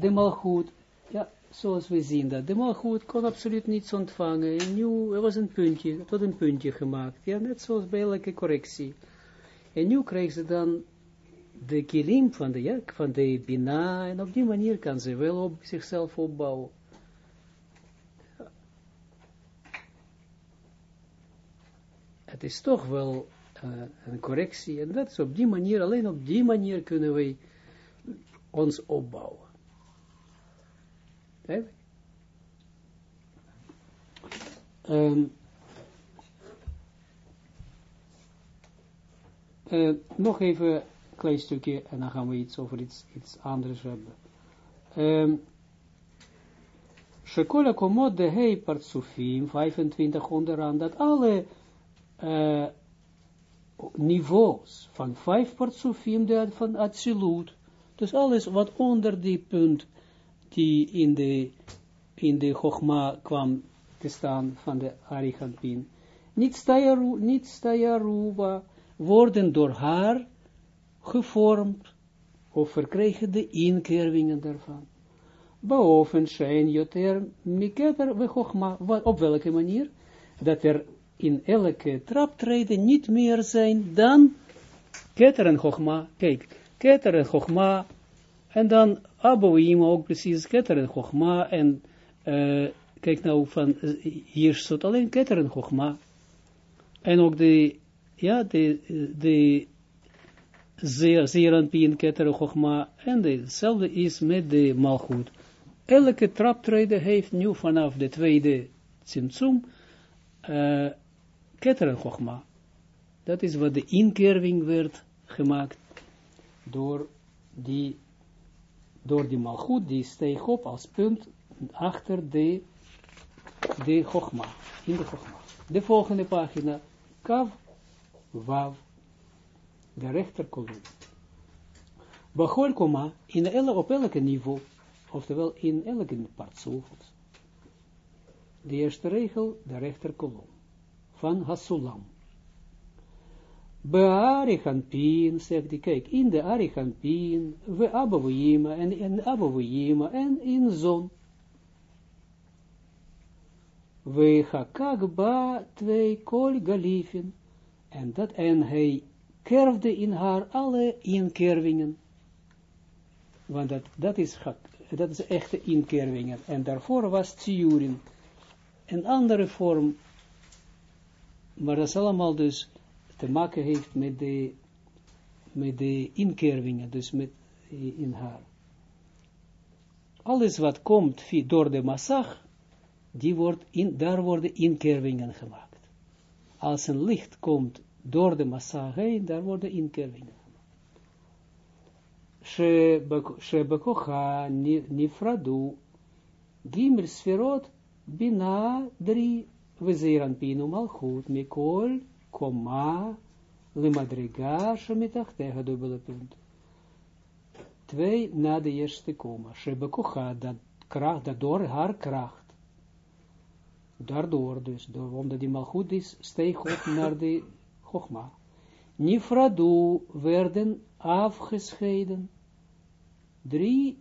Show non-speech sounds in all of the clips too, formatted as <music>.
de malgoed, ja, zoals we zien dat, de malgoed kon absoluut niets ontvangen, en nu, er was een puntje, tot een puntje gemaakt, ja, net zoals bij elke correctie. En nu krijgt ze dan de kilim van de, ja, van de bina, en op die manier kan ze wel op zichzelf opbouwen. Het is toch wel uh, een correctie, en dat is op die manier, alleen op die manier kunnen wij ons opbouwen. Um, uh, nog even een klein stukje en dan gaan we iets over iets, iets anders hebben. Um, Shekola komot de hei partsufim, 25 onderaan, dat alle uh, niveaus van vijf partsufim, van absoluut, dus alles wat onder die punt die in de, in de Chogma kwam te staan van de Arigantin. Niet niet stayaruwa, worden door haar gevormd, of verkregen de inkervingen daarvan. Boven zijn joter miketer we Chogma, op welke manier? Dat er in elke traptreden niet meer zijn dan keter en Chogma. Kijk, keter en Chogma, en dan Abouim ook precies Keter en Chogma. En uh, kijk nou van hier staat alleen Keter en Chogma. En ook de, ja, de, de Zeranpien Keter en Chogma. En hetzelfde is met de Malchut. Elke traptreden heeft nu vanaf de tweede Tsimtsum uh, Keter en. Dat is wat de inkerving werd gemaakt door die door die malgoed, die steeg op als punt achter de, de in de chogma. De volgende pagina, kav, wav, de rechterkolom. Bachol koma, in op elke niveau, oftewel in elke partsoef. De eerste regel, de rechterkolom, van Hasulam. Bearichampin, zegt hij, kijk, in de Arichampin, we abavuyima, en in abavuyima, en in zon. We hakagba twee kol galifin, en dat, en hij kerfde in haar alle inkervingen. Want dat, dat is, dat is echte inkervingen, en daarvoor was tsiurin, een andere vorm, maar dat is allemaal dus te maken heeft met de, met de inkervingen, dus met, in haar. Alles wat komt door de massag, die wordt in, daar worden inkervingen gemaakt. Als een licht komt door de massag heen, daar worden inkervingen gemaakt. Shebekocha nifradu gimel sferot bina drie vezeran pinu malchut mikol koma lemadriga tegen dubbele punt. Twee na de eerste koma. Shebekocha, dat kracht, dat door haar kracht. Daardoor dus, door, omdat die malchut is, steeg op naar de chogma. Nifradu werden afgescheiden. Drie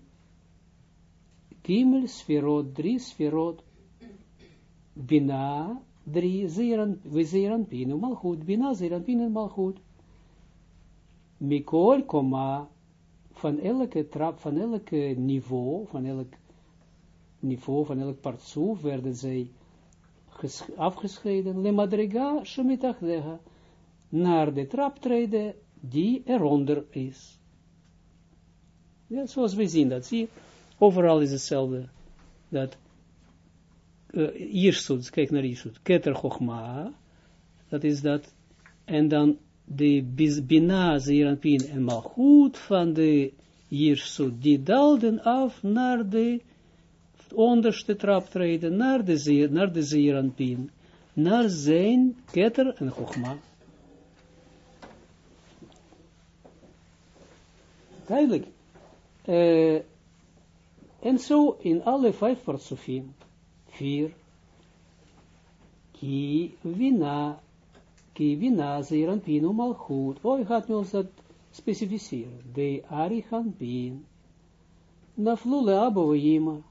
sferot, drie sferot, Bina, drie zeeran, we zeeran pinu malchut, bina zeeran pinu malchut. Mikol, van elke trap, van elke niveau, van elk niveau, van elk partsoef, werden zij afgescheiden, le madriga, naar de traptreden die eronder is. Ja, zoals we zien dat, zie overal is hetzelfde, dat uh, kijk naar Jirsut, Keter Chochma, dat is dat, en dan de Bina, Zeranpin en Malchut van de Jirsut, die dalden af naar de onderste traptreden, naar de, naar de Zeranpin, naar zijn Keter en Chochma. Duidelijk. Uh, en zo in alle vijf partsofim. 4. Ki vina, ki vina zeeranpin malchut. Oh, gaat nu ons dat specificeren. De arihanpin. naflule aboima,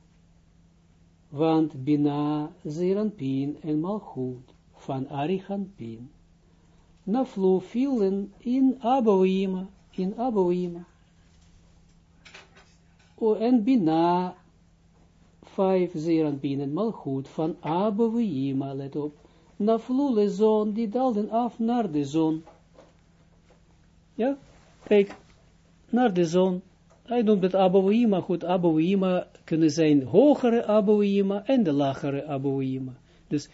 want bina zeranpin en malchut van arichanpin, naflu vielen in aboima, in aboima, o en bina, vijf zeranpin en malchut van aboima, let op, naflule zon, die dalden af naar de zon, ja, kijk, naar de zon. Hij noemt het Abouima, goed, Abouima kunnen zijn hogere Abouima en de lagere Abouima. Dus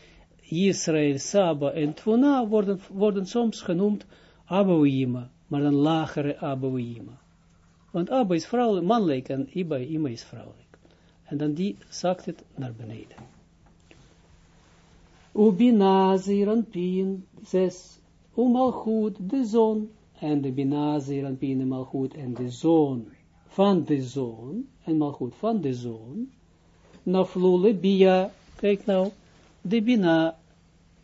Israël, Saba en Tvona worden, worden soms genoemd Abouima, maar dan lagere Abouima. Want Abba is vrouwelijk, mannelijk en Iba, Ima is vrouwelijk. En dan die zakt het naar beneden. Ubina Pin, zes, Umalchut, de zon, en de Binazir en Pine Malchut en de zoon van de zoon, en Malchut van de zoon, Naflule Bia, kijk nou, de Bina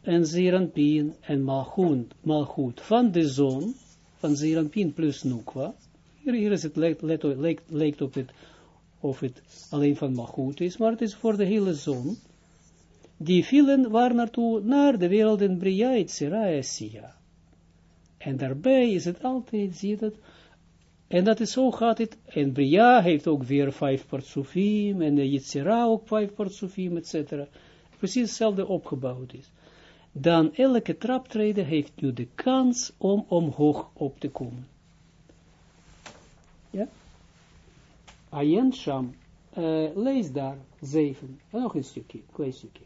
en Zeranpien en Malchut, Malchut van de zoon, van Zeranpien plus Nukwa, hier, is het, lijkt op het, of het alleen van Malchut is, maar het is voor de hele zoon, die vielen waar naartoe, naar de wereld in Bria, Itzira, Sia. En daarbij is het altijd, zie je dat, en dat is zo gaat het, en Bria heeft ook weer vijf partsofim, en de ook vijf partsofim, etc. Precies hetzelfde opgebouwd is. Dan elke traptreden heeft nu de kans om omhoog op te komen. Ja? Ayen Sham, uh, lees daar, zeven, en nog een stukje, klein stukje.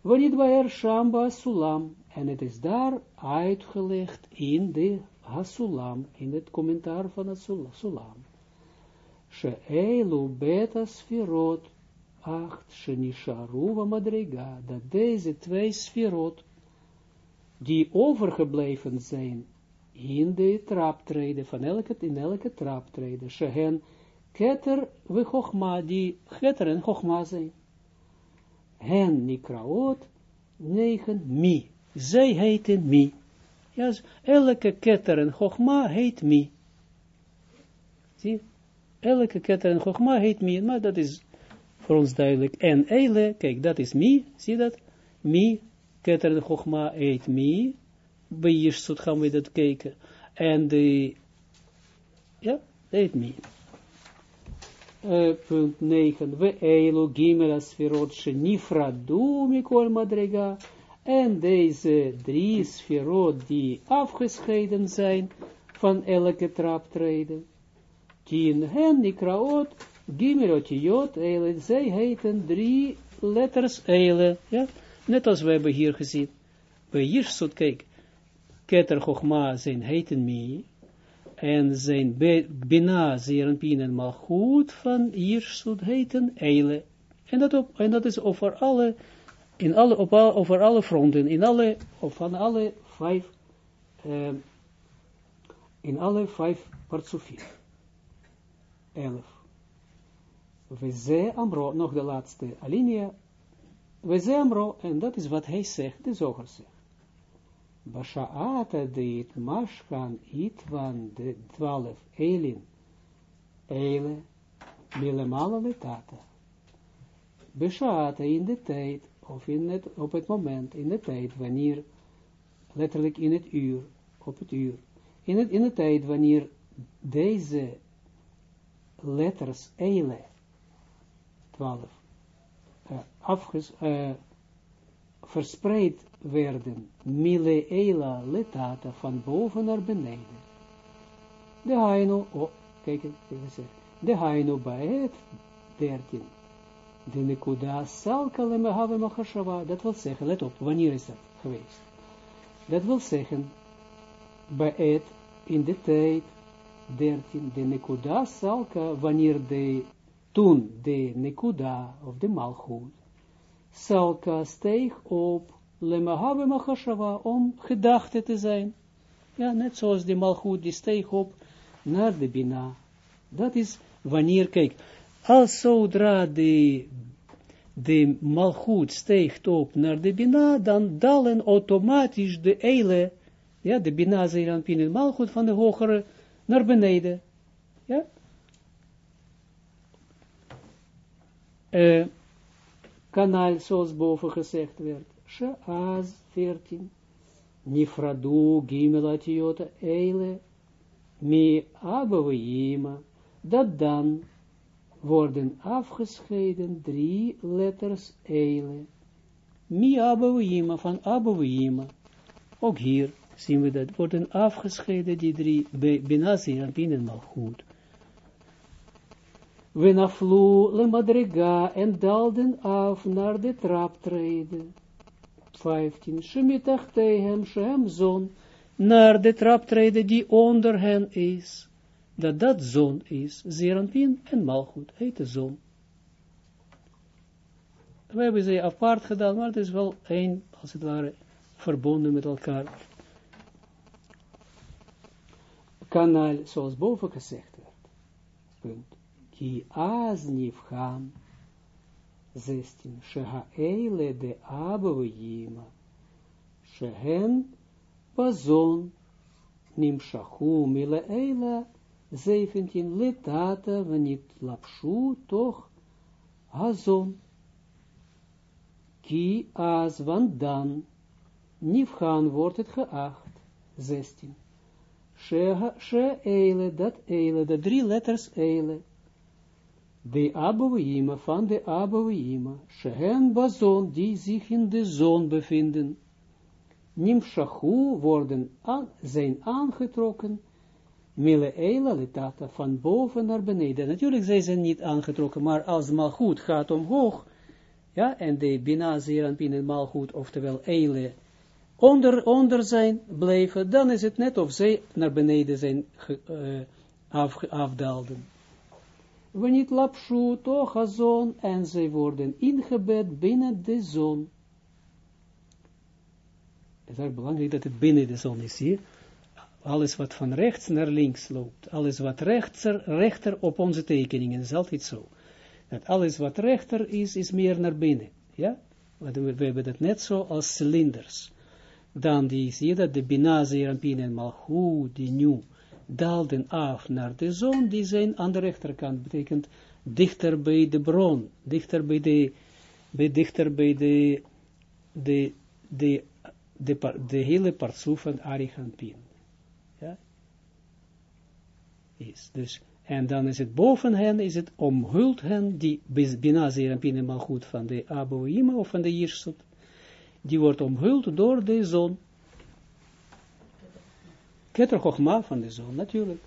Wanneer Shamba Sulam, en het is daar uitgelegd in de Hasulam, in het commentaar van het Sulam. She'elu beta sferot, acht, shenisharu madriga, dat deze twee sferot, die overgebleven zijn in de traptreden, van elke, in elke traptreden, shehen, keter we chogma, die keter en chogma zijn. Hen nikraot, negen mi, zij heten mi. Ja, elke ketter en heet mi. Zie, elke ketter en heet mi, maar dat is voor ons duidelijk. En eile, kijk, dat is mi, zie dat? Mi, ketter en heet mi. Bij Jirsut gaan we dat kijken. En de, ja, heet mi. Punt 9. We eilu gimel asferot nifradu mikol madrega en deze drie sferot die afgescheiden zijn van elke traptreden. Tien hen nikraot, gimerotiot, eile, zij heten drie letters eile, ja, net als we hebben hier gezien. Bij Jirsut, kijk, Keter Chochma zijn heten mi, en zijn Bina, Zerenpien en Malchut van Jirsut heten eile. En dat, op, en dat is over alle in alle, op over alle fronten, in alle, van alle vijf, uh, in alle vijf partsofim. Elf. We ze amro, nog de laatste alinea, we ze amro, en dat is wat hij zegt, de zoger. Basha'ata deit mashkan itwan de twaalf elin, eile, milemala letata. Basha'ata in de tijd, of in het, op het moment, in de tijd, wanneer, letterlijk in het uur, op het uur, in, het, in de tijd wanneer deze letters, eile, 12, afges, uh, verspreid werden, mile eila letata, van boven naar beneden. De haino, oh, kijk eens, de haino bij het 13 de nekuda salka lemehave machashava, dat wil zeggen, let op, wanneer is dat geweest? Dat wil zeggen, bij het, in de tijd, 13, de nekuda salka, wanneer de, toen de nekuda, of de malchut, salka steeg op, lemehave machashava, om gedachte te zijn. Ja, net zoals de malchut, die steeg op naar de bina. Dat is wanneer, kijk, als zodra de, de malgoed steegt op naar de bina, dan dalen automatisch de eile, ja, de bina zeeran pin malgoed van de hogere naar beneden. Ja? uh, kanaal zoals boven gezegd werd. Sheaz 14. Nifradu gimelatiota eile mi abouima. Dat dan worden afgescheiden drie letters eile. Mi abouima van abouima. Ook hier zien we dat worden afgescheiden die drie binazir en goed. We naflu le madriga en dalden af naar de traptreden. 15. Shemitachtehem shem zon, naar de traptreden die onder hen is. Dat dat zon is, Zeranpin en Malchut, heet de zon. We hebben ze apart gedaan, maar het is wel één, als het ware, verbonden met elkaar. Kanaal, zoals boven gezegd werd. Punt. Ki az nifhan 16. Shehaele de Abouima. Shehen Bazon Nimshachu Mileela 17. Letata Vanit Lapshu toch Hazon. Ki az van dan Nifhan wordt het geacht. 16. She eile, dat eile, de drie letters eile de Abouima van de Abouima, Shehen Bazon, die zich in de zon bevinden, Nimshachu worden aan, zijn aangetrokken, Mille Eila Letata, van boven naar beneden. Natuurlijk zijn ze niet aangetrokken, maar als Malchut gaat omhoog, ja, en de Bina Zeranpin en Malchut, oftewel Eile, onder, onder zijn blijven, dan is het net of zij naar beneden zijn uh, af, afdaalden wanneer lapshu toch zon en zij worden ingebed binnen de zon. Het is erg belangrijk dat het binnen de zon is hier. Alles wat van rechts naar links loopt, alles wat rechter, rechter op onze tekeningen is altijd zo. Dat alles wat rechter is, is meer naar binnen. Ja? We, hebben dat net zo als cilinders. Dan die, zie je dat de Bina, Zerampin en Malchut, die nu daalden af naar de zon, die zijn aan de rechterkant, betekent dichter bij de bron, dichter bij de, bij, dichter bij de, de, de, de, hele partsoef van Arichampin. Ja? Is, dus, en dan is het boven hen, is het omhuld hen, die Bina Zerampin en goed van de Aboïma of van de Jirsut, die wordt omhuld door de zon. Keter van de zon, natuurlijk.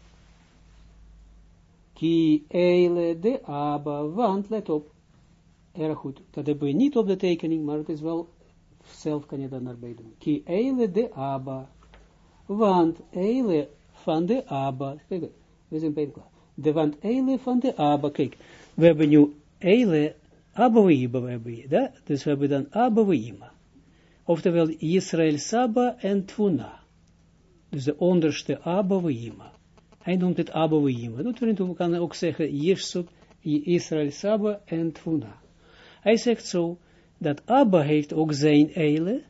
Ki eile de Abba, want let op. Erg goed, dat hebben we niet op de tekening, maar het is wel, zelf kan je dat naar bij doen. Ki eile de Abba, want eile van de kijk, we zijn bijna klaar. De want eile van de Abba, kijk, we hebben nu eile, Abba we hebben, dus we hebben dan Abba Oftewel Israël Saba en Tvuna dus de onderste Abouima. Hij noemt het Abouima. Dat we kan ook zeggen, Jeshut, Israël Saba en Tvuna. Hij zegt zo, dat Abba heeft ook zijn eile,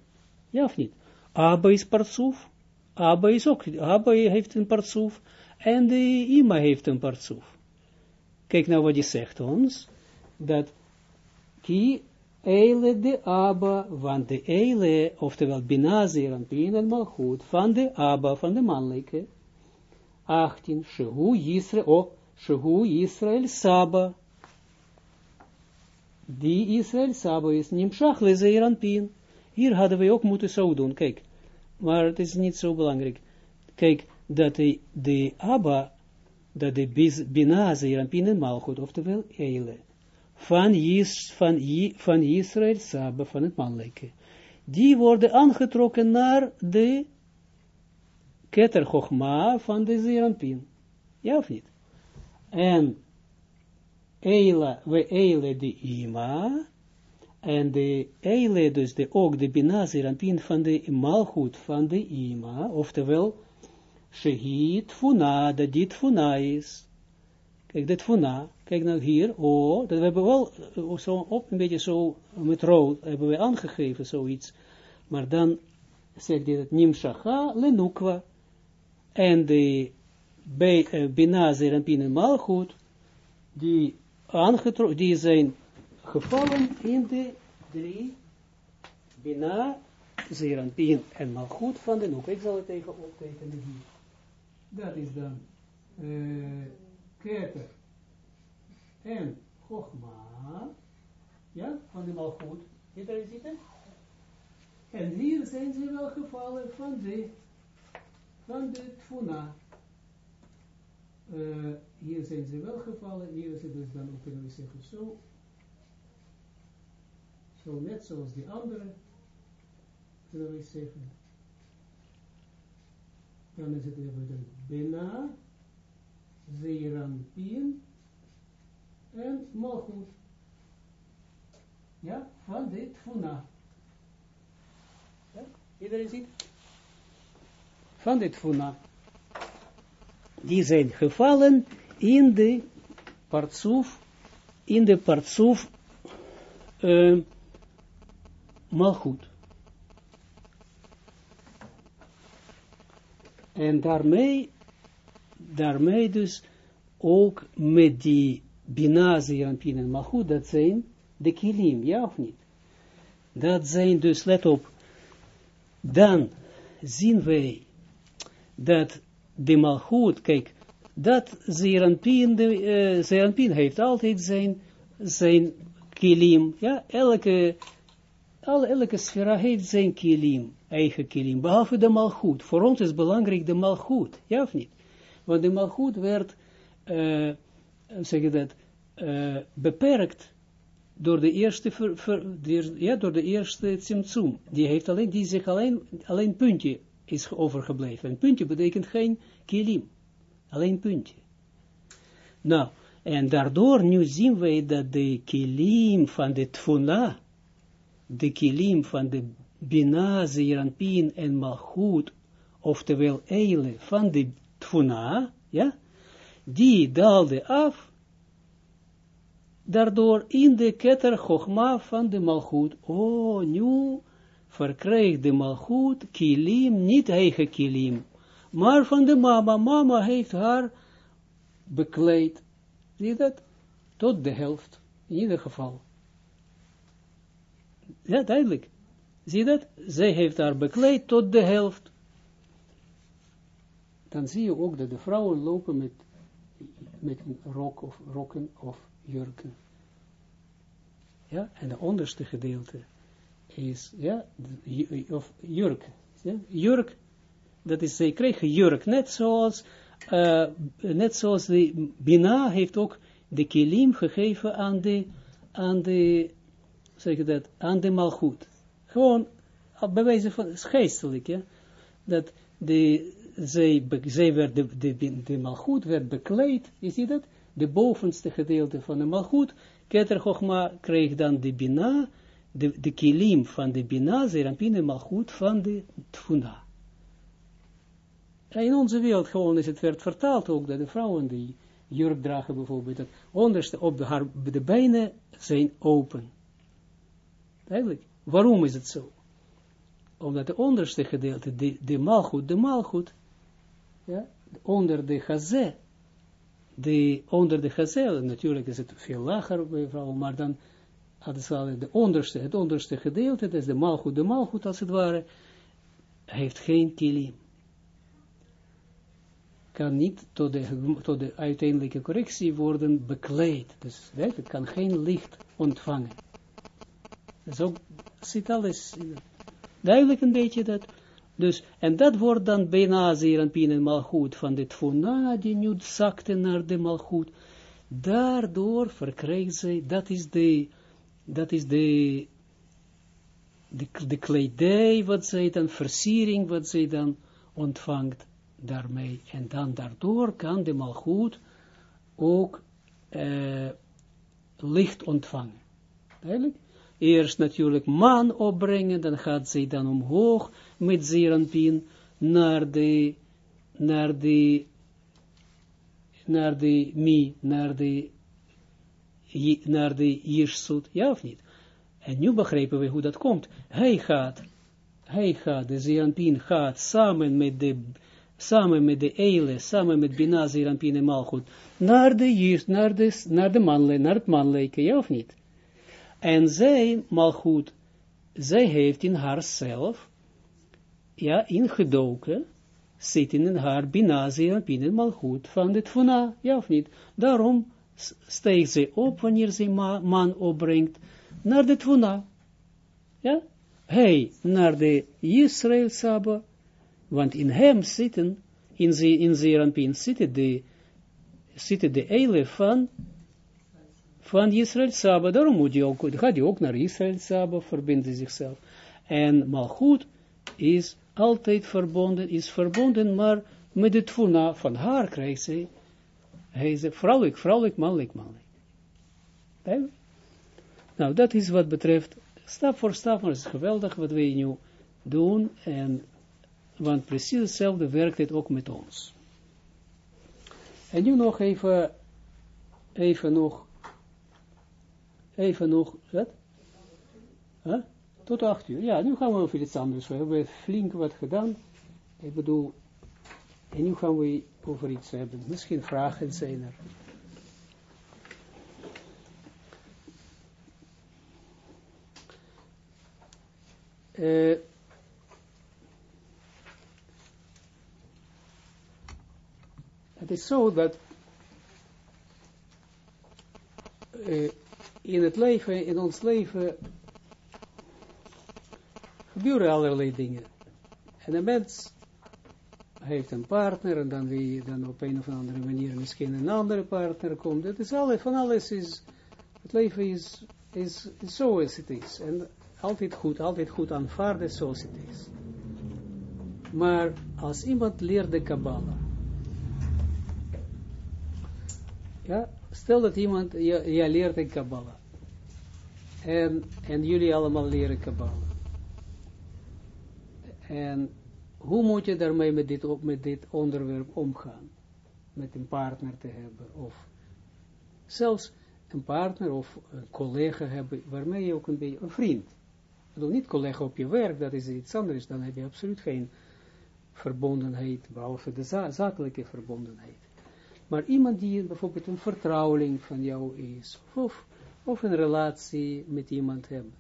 ja of niet? Abba is partsoef, Abba is ook, Abba heeft een partsoef, en de Ima heeft een partsoef. Kijk nou wat hij zegt ons, dat ki Eile de Abba, want de Eile, oftewel Binazir en Bin en Malchut, van de Abba, van de mannelijke. 18. Shehu Yisrael, oh, Shehu Yisrael Saba. Die Israël Saba is Nimshach le Pin. Hier hadden we ook moeten zo doen, kijk. Maar het is niet zo belangrijk. Kijk, dat de, de Abba, dat de Bina Pin en Malchut, oftewel Eile van, Is, van, van Israël, Saba, van het mannelijke. Die worden aangetrokken naar de Keter van de Zeranpin. Ja of niet? En Eila, we Eile de Ima, en de Eile, dus de, ook de Bina Zeranpin van de Malchut van de Ima, oftewel, Shehit Funa, dat dit Funa is. Kijk, dit Funa, Kijk nou hier, oh, dat hebben we wel uh, zo op een beetje zo met rood hebben we aangegeven, zoiets. Maar dan zegt hij dat Nimshacha lenukwa. En de uh, Binazer en Pinen Malchut, die, die zijn gevallen in de drie, Bina, Zeranpien en Malchut van de Noek. Ik zal het even optekenen hier. Dat is dan uh, Keter en Chogma, ja, van de Malchut. Iedereen ziet het? En hier zijn ze wel gevallen van de, van de Tfuna. Uh, hier zijn ze wel gevallen, hier het dus dan, ook kunnen we zeggen, zo, zo net zoals die andere, kunnen we zeggen, dan is het even dan Bina, Zeeranpien en Malchut. Ja, van dit Tfuna. Ja, iedereen ziet? Van dit Tfuna die zijn gevallen in de partsoef, in de partsoef uh, malgoed. En daarmee, daarmee dus ook met die binazi en en malgoed, dat zijn de kilim, ja of niet? Dat zijn dus, let op, dan zien wij dat de malchut, kijk, dat Zeranpien, de, uh, heeft altijd zijn, zijn kilim, ja, elke, al, elke sfera heeft zijn kilim, eigen kilim, behalve de malchut. Voor ons is belangrijk de malchut, ja of niet? Want de malchut werd, uh, zeg je dat, uh, beperkt door de eerste, ver, de, ja, door de eerste Tsimtsum. Die heeft alleen, die zich alleen, alleen puntje is overgebleven. Een puntje betekent geen kilim. Alleen puntje. Nou, en daardoor nu zien wij dat de kilim van de tfuna, de kilim van de bina, zeeranpien en malchut, oftewel eile van de tfuna, ja, die daalde af, daardoor in de ketter chogma van de malchut. Oh, nu verkrijgt de malchut kilim, niet eigen kilim, maar van de mama. Mama heeft haar bekleed. Zie dat? Tot de helft, in ieder geval. Ja, duidelijk. Zie dat? Zij heeft haar bekleed tot de helft. Dan zie je ook dat de vrouwen lopen met, met een rok of rokken of jurken. Ja, en de onderste gedeelte is, ja, of jurk. Jurk, dat is, zij kregen jurk, net zoals, uh, net zoals de Bina heeft ook de kilim gegeven aan de, aan de, zeg dat, aan de malgoed. Gewoon, bij wijze van, geestelijk, ja, dat de, zij, zij werd, de, de, de malgoed werd bekleed, je ziet dat, de bovenste gedeelte van de malgoed, Keter Chochma kreeg dan de Bina, de, de kilim van de Bina, Zerampine Malchut van de Tfuna. In onze wereld gewoon is het werd vertaald ook dat de vrouwen die jurk dragen bijvoorbeeld, dat onderste op de, haar, de benen zijn open. Eigenlijk, waarom is het zo? Omdat de onderste gedeelte, de, de malgoed, de malgoed, ja, onder de gazé, de, onder de gazé, natuurlijk is het veel lager bij vrouwen, maar dan de onderste, het onderste gedeelte, dat is de malgoed, de malgoed als het ware, heeft geen kilim. Kan niet tot de, tot de uiteindelijke correctie worden bekleed. Dus het kan geen licht ontvangen. Dus ook zit alles duidelijk een beetje dat. Dus, en dat wordt dan bijna zeer en en malgoed van dit tfuna, die nu zakte naar de malgoed. Daardoor verkrijgt zij, dat is de dat is de, de, de wat zij dan, versiering wat zij dan ontvangt daarmee. En dan daardoor kan de malgoed ook uh, licht ontvangen. Eerst natuurlijk maan opbrengen, dan gaat zij dan omhoog met zeeranpien naar de, naar de, naar de mi, naar de naar de Jirsut, ja of niet? En nu begrijpen we hoe dat komt. Hij gaat, hij gaat, de Zeranpin gaat samen met de, samen met de Eile, samen met Bina Zeranpin en Malchut, naar de Jirs, naar de, naar de manle, naar het manlijke, ja of niet? En zij, malgoed, zij heeft in haarzelf, ja, ingedoken, zitten in haar binazia, binnen malgoed van de tfuna, ja of niet? Daarom steekt ze op wanneer ze ma man opbrengt naar de tfuna. Ja? Hij naar de Israël Saba, want in hem zitten, in, ze, in Zeranpin zitten de, zitten de eile van, van Israël Saba, daarom moet je ook, gaat hij ook naar Israël Saba, verbinden zichzelf. En Malchut is altijd verbonden, is verbonden, maar met de tfuna van haar krijgt ze, hij is vrouwelijk, vrouwelijk, mannelijk, mannelijk. Nou, dat is wat betreft, stap voor stap, maar het is geweldig wat wij nu doen, en, want precies hetzelfde werkt het ook met ons. En nu nog even, even nog, even nog, wat? Huh? Tot acht uur. Ja, nu gaan we over iets anders. We hebben flink wat gedaan. Ik bedoel, en nu gaan we over iets hebben. Misschien vragen zijn er. Uh, het is zo dat uh, in het leven, in ons leven, gebeuren allerlei dingen. En een mens heeft een partner en dan wie dan op een of andere manier misschien een andere partner komt. Het is alles, van alles is, het leven is, is, is zoals het is. En altijd goed, altijd goed aanvaarden zoals het is. Maar als iemand leert de Kabbalah, ja, stel dat iemand, ja, leert de Kabbalah, en, en jullie allemaal leren Kabbalah. En hoe moet je daarmee met dit, met dit onderwerp omgaan? Met een partner te hebben, of zelfs een partner of een collega hebben, waarmee je ook een beetje, een vriend. Ik bedoel, niet collega op je werk, dat is iets anders, dan heb je absoluut geen verbondenheid, behalve de zakelijke verbondenheid. Maar iemand die bijvoorbeeld een vertrouweling van jou is, of, of een relatie met iemand hebt,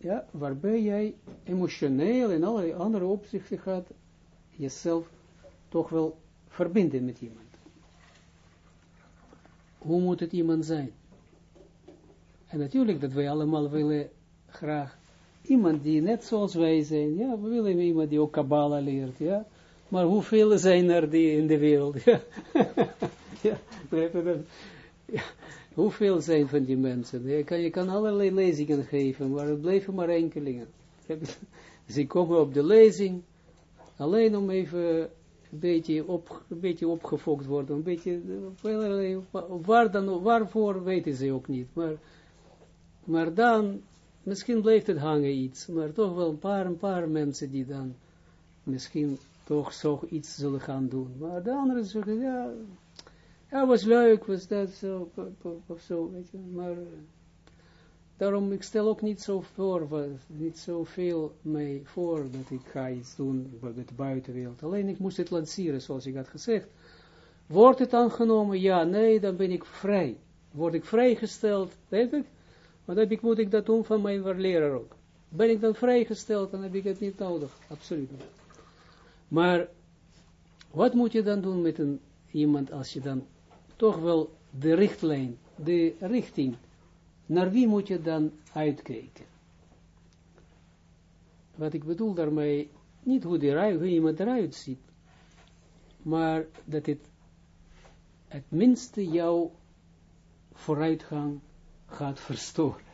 ja, waarbij jij emotioneel en allerlei andere opzichten gaat jezelf toch wel verbinden met iemand. Hoe moet het iemand zijn? En natuurlijk dat wij allemaal willen graag iemand die net zoals wij zijn, ja, we willen iemand die ook Kabbalah leert, ja, maar hoeveel zijn er die in de wereld, <laughs> ja, ja, ja Hoeveel zijn van die mensen? Je kan, je kan allerlei lezingen geven, maar het blijven maar enkelingen. <laughs> Ze komen op de lezing, alleen om even een beetje, op, een beetje opgefokt worden, een beetje, waar dan, waarvoor weten ze ook niet, maar, maar dan, misschien blijft het hangen iets, maar toch wel een paar, een paar mensen die dan misschien toch zo iets zullen gaan doen, maar de anderen zeggen, ja, ja, was leuk, was dat zo, of zo, weet je, maar uh, daarom, ik stel ook niet zo voor, niet zoveel mee voor dat ik ga iets doen met de buitenwereld. Alleen ik moest het lanceren, zoals ik had gezegd. Wordt het aangenomen? Ja, nee, dan ben ik vrij. Word ik vrijgesteld, weet ik? Want dan moet ik dat doen van mijn leraar ook. Ben ik dan vrijgesteld, dan heb ik het niet nodig. Absoluut niet. Maar, wat moet je dan doen met een, iemand als je dan toch wel de richtlijn, de richting, naar wie moet je dan uitkijken? Wat ik bedoel daarmee, niet hoe, die, hoe iemand eruit ziet, maar dat het het minste jouw vooruitgang gaat <laughs> verstoren.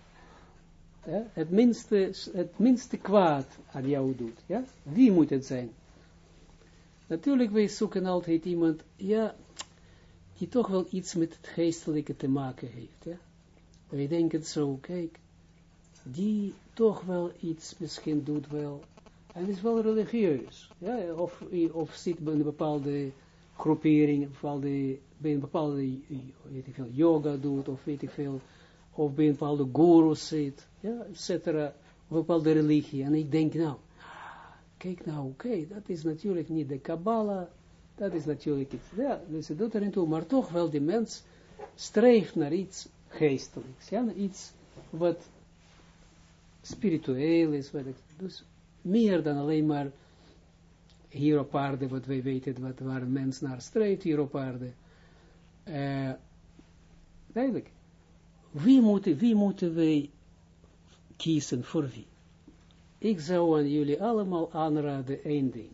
Ja? Het, minste, het minste kwaad aan jou doet. Ja? Wie moet het zijn? Natuurlijk, wij zoeken altijd iemand, ja, die toch wel iets met het geestelijke te maken heeft. Ja? Wij denken zo, kijk, die toch wel iets misschien doet wel, en is wel religieus, ja? of, of zit bij een bepaalde groepering, bepaalde, bij een bepaalde, weet ik veel, yoga doet, of weet ik veel, of bij een bepaalde guru zit, ja, et cetera, of een bepaalde religie, en ik denk nou, kijk nou, oké, dat is natuurlijk niet de Kabbalah, dat is natuurlijk iets. Ja, dus het doet erin toe, maar toch wel die mens streeft naar iets geestelijks, ja, iets wat spiritueel is, wat dus meer dan alleen maar hier op aarde, wat wij weten, wat, waar een mens naar streeft hier op aarde. Uh, duidelijk. Wie moeten, wie moeten wij kiezen voor wie? Ik zou aan jullie allemaal aanraden één ding.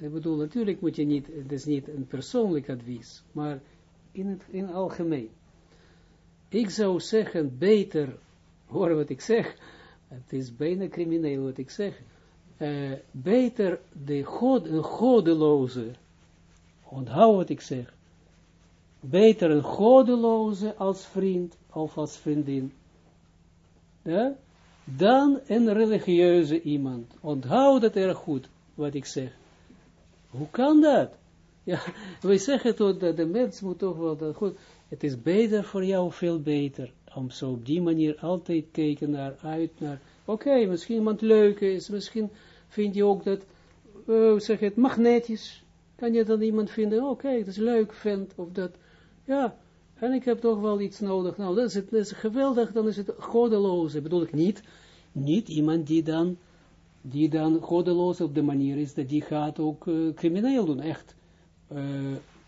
Ik bedoel, natuurlijk moet je niet, het is niet een persoonlijk advies, maar in het in algemeen. Ik zou zeggen, beter, hoor wat ik zeg, het is bijna crimineel wat ik zeg, uh, beter de god, een godeloze, onthoud wat ik zeg, beter een godeloze als vriend of als vriendin, ja, dan een religieuze iemand. Onthoud het erg goed, wat ik zeg. Hoe kan dat? Ja, wij zeggen toch dat de mens moet toch wel dat goed. Het is beter voor jou, veel beter, om zo op die manier altijd kijken naar, uit naar, oké, misschien iemand leuk is, misschien vind je ook dat, uh, zeg het, magnetisch, kan je dan iemand vinden, oké, dat is leuk, vindt, of dat, ja, en ik heb toch wel iets nodig, nou, dat is, het, is geweldig, dan is het godeloze, bedoel ik niet, niet iemand die dan, die dan godeloos op de manier is, dat die gaat ook uh, crimineel doen, echt, uh,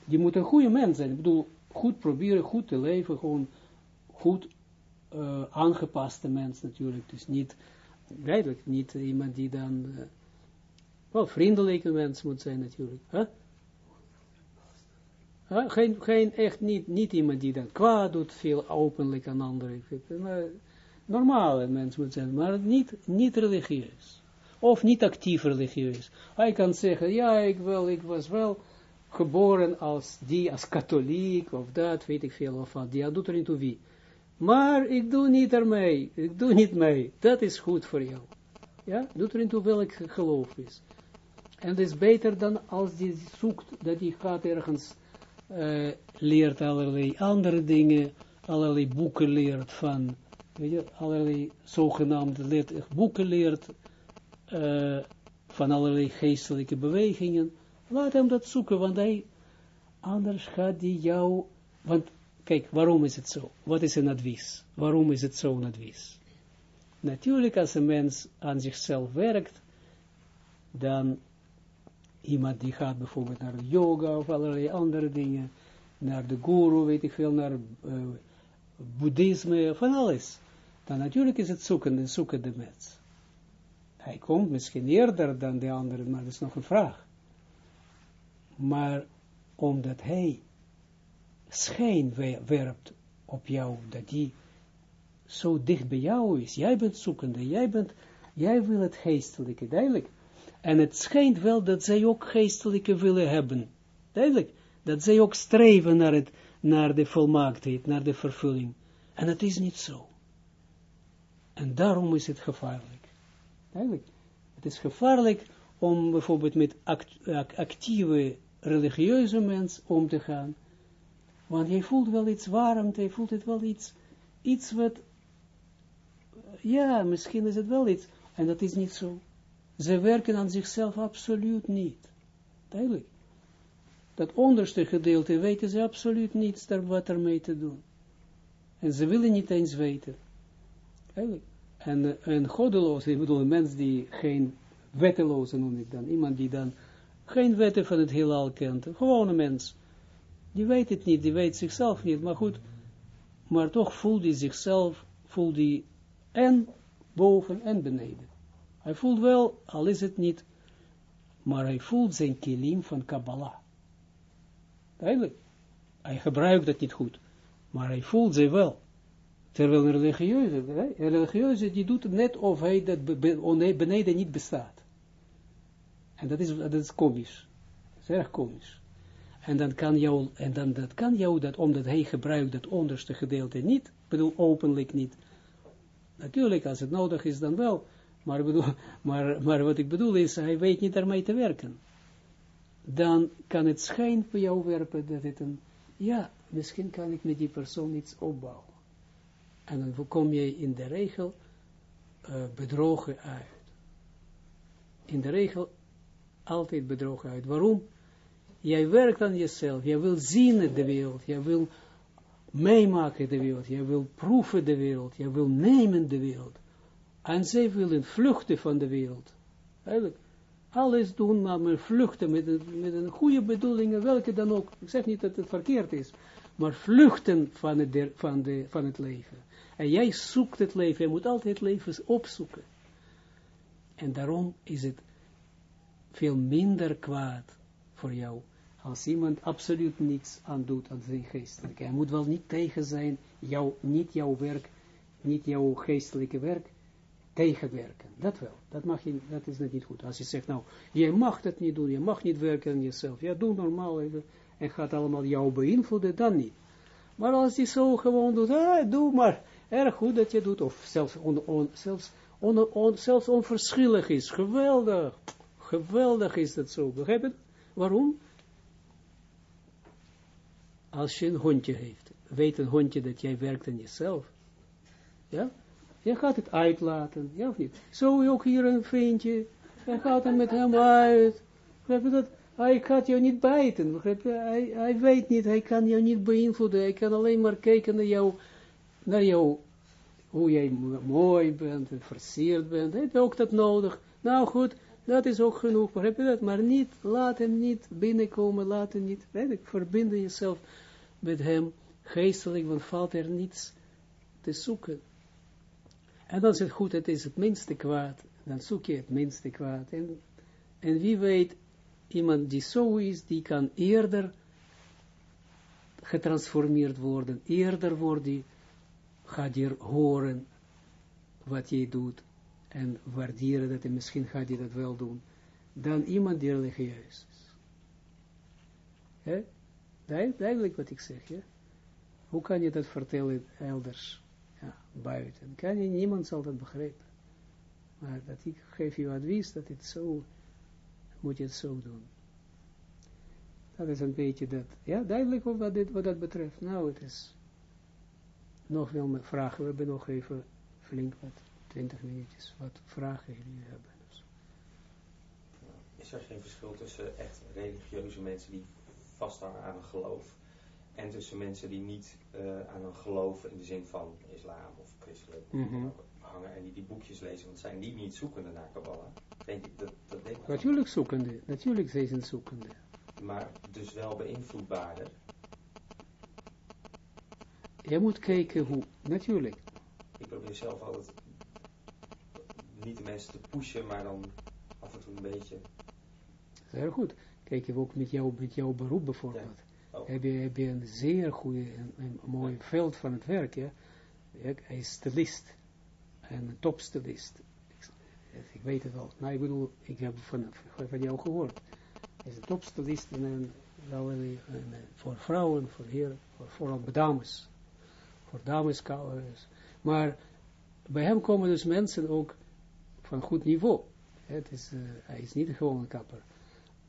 die moet een goede mens zijn, ik bedoel, goed proberen, goed te leven, gewoon goed uh, aangepaste mens natuurlijk, dus niet, duidelijk, niet iemand die dan, wel, vriendelijke mens moet zijn natuurlijk? Geen, geen, echt niet, niet iemand die dan kwaad doet, veel openlijk aan anderen, maar normale mens moet zijn, maar niet, niet religieus, of niet actief religieus. Hij kan zeggen, ja, ik, wel, ik was wel geboren als die, als katholiek, of dat, weet ik veel, of wat, die doet er niet toe wie. Maar ik doe niet ermee, ik doe niet mee, dat is goed voor jou. Ja, doet er niet toe welk geloof is. En het is beter dan als die zoekt, dat die gaat ergens, uh, leert allerlei andere dingen, allerlei boeken leert van, weet je, allerlei zogenaamde leert, boeken leert, uh, van allerlei geestelijke bewegingen, Laat hem dat zoeken, want hij, anders gaat hij jou, want kijk, waarom is het zo? Wat is een advies? Waarom is het zo'n advies? Natuurlijk, als een mens aan zichzelf werkt, dan iemand die gaat bijvoorbeeld naar yoga of allerlei andere dingen, naar de guru, weet ik veel, naar uh, boeddhisme, van alles. Dan natuurlijk is het zoeken en zoeken de mens. Hij komt misschien eerder dan de anderen, maar dat is nog een vraag maar omdat hij schijn werpt op jou, dat die zo dicht bij jou is, jij bent zoekende, jij bent, jij wil het geestelijke, duidelijk. En het schijnt wel dat zij ook geestelijke willen hebben, duidelijk, dat zij ook streven naar, het, naar de volmaaktheid, naar de vervulling. En het is niet zo. En daarom is het gevaarlijk. Het is gevaarlijk om bijvoorbeeld met actieve religieuze mens om te gaan. Want hij voelt wel iets warm, hij voelt het wel iets, iets wat, ja, misschien is het wel iets, en dat is niet zo. Ze werken aan zichzelf absoluut niet. Duidelijk. Dat onderste gedeelte weten ze absoluut daar wat ermee te doen. En ze willen niet eens weten. Duidelijk. En een goddeloos, ik bedoel een mens die geen wetteloze noem ik dan, iemand die dan geen wetten van het heelal kent, een gewone mens, die weet het niet, die weet zichzelf niet, maar goed, maar toch voelt hij zichzelf, voelt hij en boven en beneden. Hij voelt wel, al is het niet, maar hij voelt zijn kilim van Kabbalah. Eigenlijk, hij gebruikt dat niet goed, maar hij voelt ze wel. Terwijl een religieuze, een religieuze die doet net of hij dat beneden niet bestaat. En dat is, dat is komisch. Dat is erg komisch. En dan kan jou, en dan dat kan jou, dat, omdat hij gebruikt dat onderste gedeelte niet, bedoel openlijk niet. Natuurlijk, als het nodig is, dan wel. Maar, bedoel, <laughs> maar, maar wat ik bedoel is, hij weet niet daarmee te werken. Dan kan het schijn voor jou werpen dat het een, ja, misschien kan ik met die persoon iets opbouwen. En dan kom je in de regel uh, bedrogen uit. In de regel altijd bedrogen uit. Waarom? Jij werkt aan jezelf, jij wil zien de wereld, jij wil meemaken de wereld, jij wil proeven de wereld, jij wil nemen de wereld. En zij willen vluchten van de wereld. Eigenlijk, alles doen, maar vluchten met met een goede bedoeling, welke dan ook. Ik zeg niet dat het verkeerd is, maar vluchten van het, van de, van het leven. En jij zoekt het leven, je moet altijd het leven opzoeken. En daarom is het veel minder kwaad voor jou, als iemand absoluut niets aan doet aan zijn geestelijke. Hij moet wel niet tegen zijn, jou, niet jouw werk, niet jouw geestelijke werk, tegenwerken. Dat wel. Dat, mag je, dat is niet goed. Als je zegt, nou, je mag dat niet doen, je mag niet werken aan jezelf. Ja, doe normaal en gaat allemaal jou beïnvloeden, dan niet. Maar als je zo gewoon doet, ah, doe maar, erg goed dat je doet, of zelfs, on, on, zelfs, on, on, zelfs onverschillig is, geweldig, geweldig is dat zo, begrijp je? Waarom? Als je een hondje heeft, weet een hondje dat jij werkt aan jezelf, ja, je gaat het uitlaten, ja of niet? Zo ook hier een vriendje, je gaat er met hem uit. Begrijp je dat? Hij gaat jou niet bijten, begrijp? Hij, hij weet niet, hij kan jou niet beïnvloeden, hij kan alleen maar kijken naar jou, naar jou, hoe jij mooi bent en versierd bent. Heb je ook dat nodig? Nou goed, dat is ook genoeg, je dat? Maar niet, laat hem niet binnenkomen, laat hem niet, weet ik, verbinden jezelf met hem geestelijk, want valt er niets te zoeken. En dan is het goed, het is het minste kwaad. Dan zoek je het minste kwaad. En wie weet, iemand die zo is, die kan eerder getransformeerd worden. Eerder wordt die, gaat hij horen wat jij doet. En waarderen dat en misschien gaat hij dat wel doen. Dan iemand die religieus is. He? Duidelijk wat ik zeg, ja? Hoe kan je dat vertellen elders? ja, buiten. Kan je, niemand zal dat begrijpen. Maar dat ik geef je advies, dat het zo, moet je het zo doen. Dat is een beetje dat, ja, duidelijk wat, dit, wat dat betreft. Nou, het is nog wel met vragen, we hebben nog even flink wat, 20 minuutjes, wat vragen jullie hebben. Is er geen verschil tussen echt religieuze mensen die vasthangen aan een geloof en tussen mensen die niet uh, aan een geloof in de zin van islam of christelijk mm hangen en die die boekjes lezen, want zijn die niet zoekende naar Kabbalah? Denk ik, dat, dat denk ik natuurlijk zoekende, natuurlijk zijn ze zoekende. Maar dus wel beïnvloedbaarder. Je moet kijken hoe, natuurlijk. Ik probeer zelf altijd niet de mensen te pushen, maar dan af en toe een beetje. Heel goed. Kijk je ook met, jou, met jouw beroep bijvoorbeeld. Oh. Heb, je, heb je een zeer goede, een, mooi veld van het werk, ja. Hij is stilist. Een topstilist. Ik, weet het wel. Nou, ik bedoel, ik heb van, van jou gehoord. Hij is een topstilist en een, voor vrouwen, voor heren, voor, vooral dames. Voor dames, maar bij hem komen dus mensen ook van goed niveau. Het is, uh, hij is niet een kapper.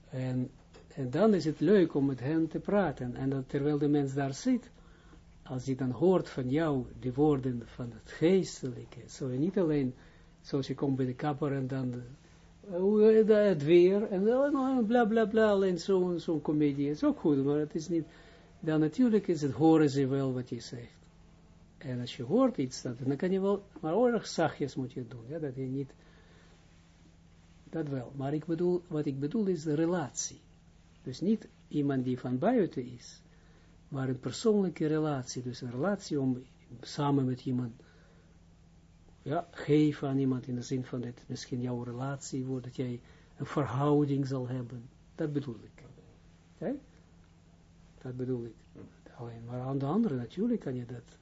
En en dan is het leuk om met hen te praten. En dat terwijl de mens daar zit, als hij dan hoort van jou de woorden van het geestelijke, zo niet alleen, zoals je komt bij de kapper en dan uh, het weer, en uh, bla bla bla, alleen zo'n zo comedie, is ook goed, maar het is niet, dan natuurlijk is het, horen ze wel wat je zegt. En als je hoort iets, dat, dan kan je wel, maar erg zachtjes moet je doen, ja, dat je niet, dat wel, maar ik bedoel, wat ik bedoel is de relatie. Dus niet iemand die van buiten is, maar een persoonlijke relatie. Dus een relatie om samen met iemand, ja, geven aan iemand in de zin van dat misschien jouw relatie wordt, dat jij een verhouding zal hebben. Dat bedoel ik. Okay? Dat bedoel ik. Alleen, maar aan de andere natuurlijk kan je dat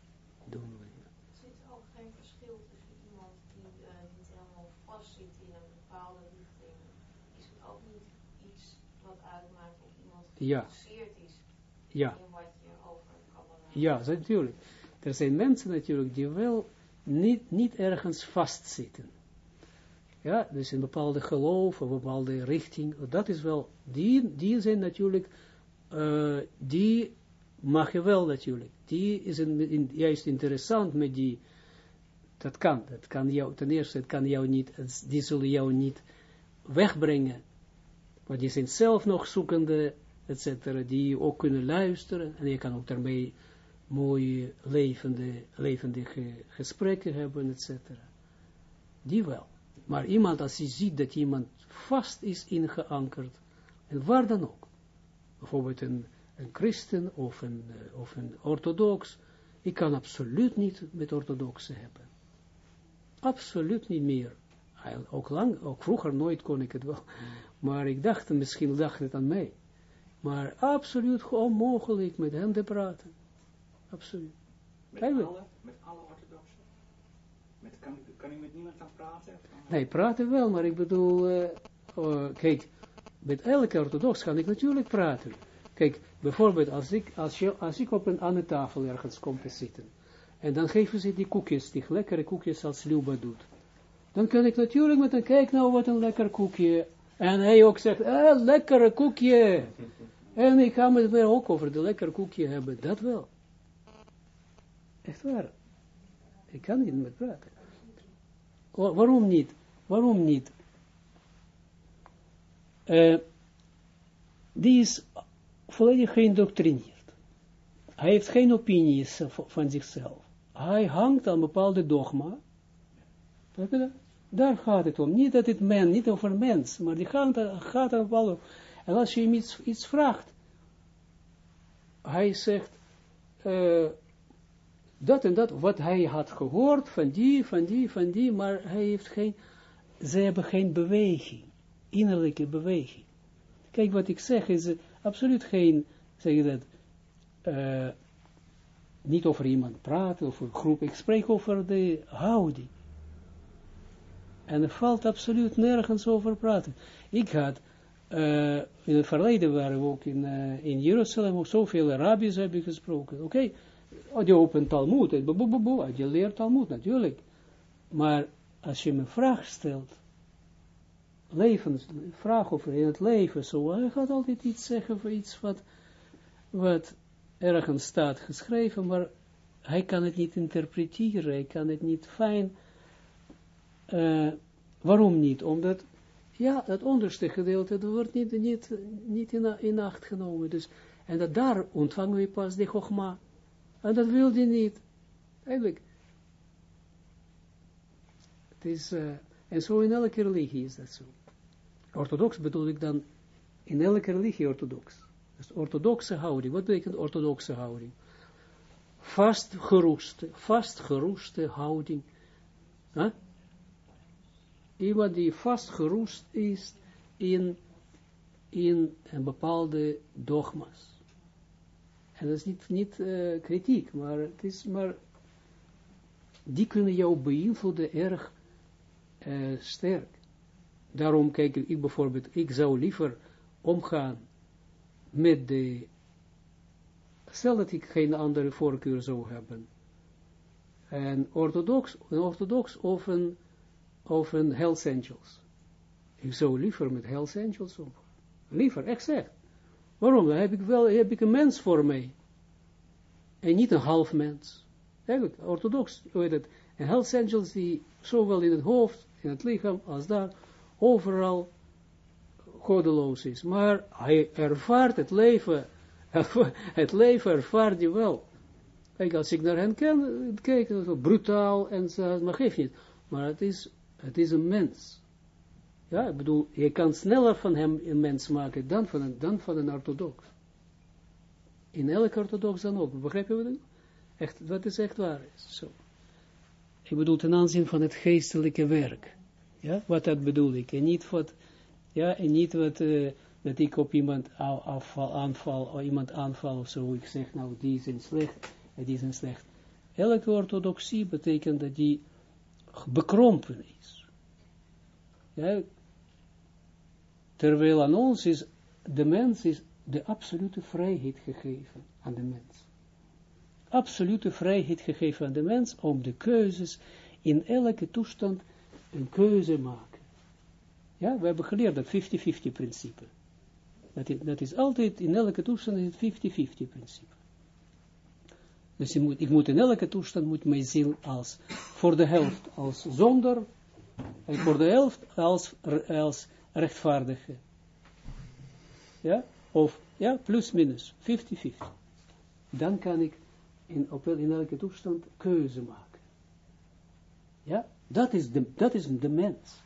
doen. Er zit ook geen verschil tussen iemand die uh, niet helemaal vast zit in een bepaalde richting. Is het ook niet iets wat uitmaakt of iemand geïnteresseerd ja. is ja. in wat je over Kabbalah Ja, natuurlijk. Er zijn mensen natuurlijk die wel niet, niet ergens vastzitten. Ja, dus een bepaalde geloof, een bepaalde richting, dat is wel, die, die zijn natuurlijk, uh, die mag je wel natuurlijk, die is een, in, juist interessant met die, dat kan, dat kan jou, ten eerste, het kan jou niet, die zullen jou niet wegbrengen want die zijn zelf nog zoekende, et cetera, die ook kunnen luisteren, en je kan ook daarmee mooie, levende, levendige gesprekken hebben, etc. Die wel. Maar iemand, als je ziet dat iemand vast is ingeankerd, en waar dan ook, bijvoorbeeld een, een christen of een, uh, of een orthodox, ik kan absoluut niet met orthodoxen hebben. Absoluut niet meer. Ook, lang, ook vroeger nooit kon ik het wel. <laughs> Maar ik dacht, misschien dacht het aan mij. Maar absoluut onmogelijk met hen te praten. Absoluut. Met alle, met alle orthodoxen? Met, kan, kan ik met niemand gaan praten? Nee, praten wel, maar ik bedoel, uh, uh, kijk, met elke orthodox kan ik natuurlijk praten. Kijk, bijvoorbeeld als ik, als, je, als ik op een andere tafel ergens kom te zitten, en dan geven ze die koekjes, die lekkere koekjes als Luba doet. Dan kan ik natuurlijk met een kijk nou wat een lekker koekje. En hij ook zegt, eh, lekkere koekje. <laughs> En ik ga met mij ook over de lekker koekje hebben, dat wel. Echt waar. Ik kan niet met praten. waarom niet? Waarom niet? Uh, die is volledig geïndoctrineerd. Hij heeft geen opinies van zichzelf. Hij hangt aan bepaalde dogma. Daar gaat het om. Niet dat het men, niet over mens, maar die gaat, gaat aan bepaalde. En als je hem iets, iets vraagt, hij zegt, uh, dat en dat, wat hij had gehoord van die, van die, van die, maar hij heeft geen, ze hebben geen beweging, innerlijke beweging. Kijk, wat ik zeg is uh, absoluut geen, zeg je dat, uh, niet over iemand praten, of een groep, ik spreek over de houding. En er valt absoluut nergens over praten. Ik had, uh, in het verleden waren we ook in, in Jeruzalem, ook zoveel Arabisch heb ik gesproken. Oké. Oh, je opent Talmud, je leert Talmud natuurlijk. Maar als je me vraag stelt, levens, vraag over in het leven, zo, hij gaat altijd iets zeggen over iets wat, wat ergens staat geschreven, maar hij kan het niet interpreteren, hij kan het niet fijn, uh, waarom niet? Omdat, ja, het onderste gedeelte, dat wordt niet, niet, niet in, in acht genomen, dus, en dat daar ontvangen we pas de chogma, en dat wil hij niet, eigenlijk, het is, uh, en zo in elke religie is dat zo. Orthodox bedoel ik dan, in elke religie orthodox. Dus orthodoxe houding. Wat betekent orthodoxe houding? Vastgeroeste, vastgeroeste houding. Huh? Iemand die vastgeroest is in, in een bepaalde dogma's. En dat is niet, niet uh, kritiek, maar het is maar, die kunnen jou beïnvloeden erg uh, sterk. Daarom kijk ik bijvoorbeeld, ik zou liever omgaan met de, stel dat ik geen andere voorkeur zou hebben, en orthodox, een orthodox of een, of een Hells Angels. Ik zou liever met Hells Angels omgaan. Liever, echt zeg. Waarom? Dan heb ik wel, heb ik een mens voor mij. En niet een half mens. Eigenlijk, orthodox, weet het. En Hells Angels die zowel in het hoofd, in het lichaam, als daar, overal godeloos is. Maar hij ervaart het leven, <laughs> het leven ervaart hij wel. Kijk, als ik naar hen ken, kijk, brutaal en zo, maar geef niet. Maar het is, het is een mens. Ja, ik bedoel, je kan sneller van hem een mens maken dan van een, dan van een orthodox. In elke orthodox dan ook, begrijp je wat Echt, wat is echt waar is. Zo. Ik bedoel ten aanzien van het geestelijke werk. Ja, wat dat bedoel ik. En niet wat ja, en niet wat, uh, dat ik op iemand afval, aanval, of iemand aanval of zo. Ik zeg, nou, die zijn slecht en die zijn slecht. Elke orthodoxie betekent dat die bekrompen is. Ja, terwijl aan ons is, de mens is de absolute vrijheid gegeven aan de mens. Absolute vrijheid gegeven aan de mens om de keuzes in elke toestand een keuze maken. Ja, we hebben geleerd dat 50-50 principe. Dat is, dat is altijd, in elke toestand het 50-50 principe. Dus ik moet, ik moet in elke toestand moet mijn ziel als, voor de helft als zonder, en voor de helft als, als rechtvaardige. Ja, of, ja, plus minus, 50-50. Dan kan ik in, op, in elke toestand keuze maken. Ja, dat is de, dat is de mens.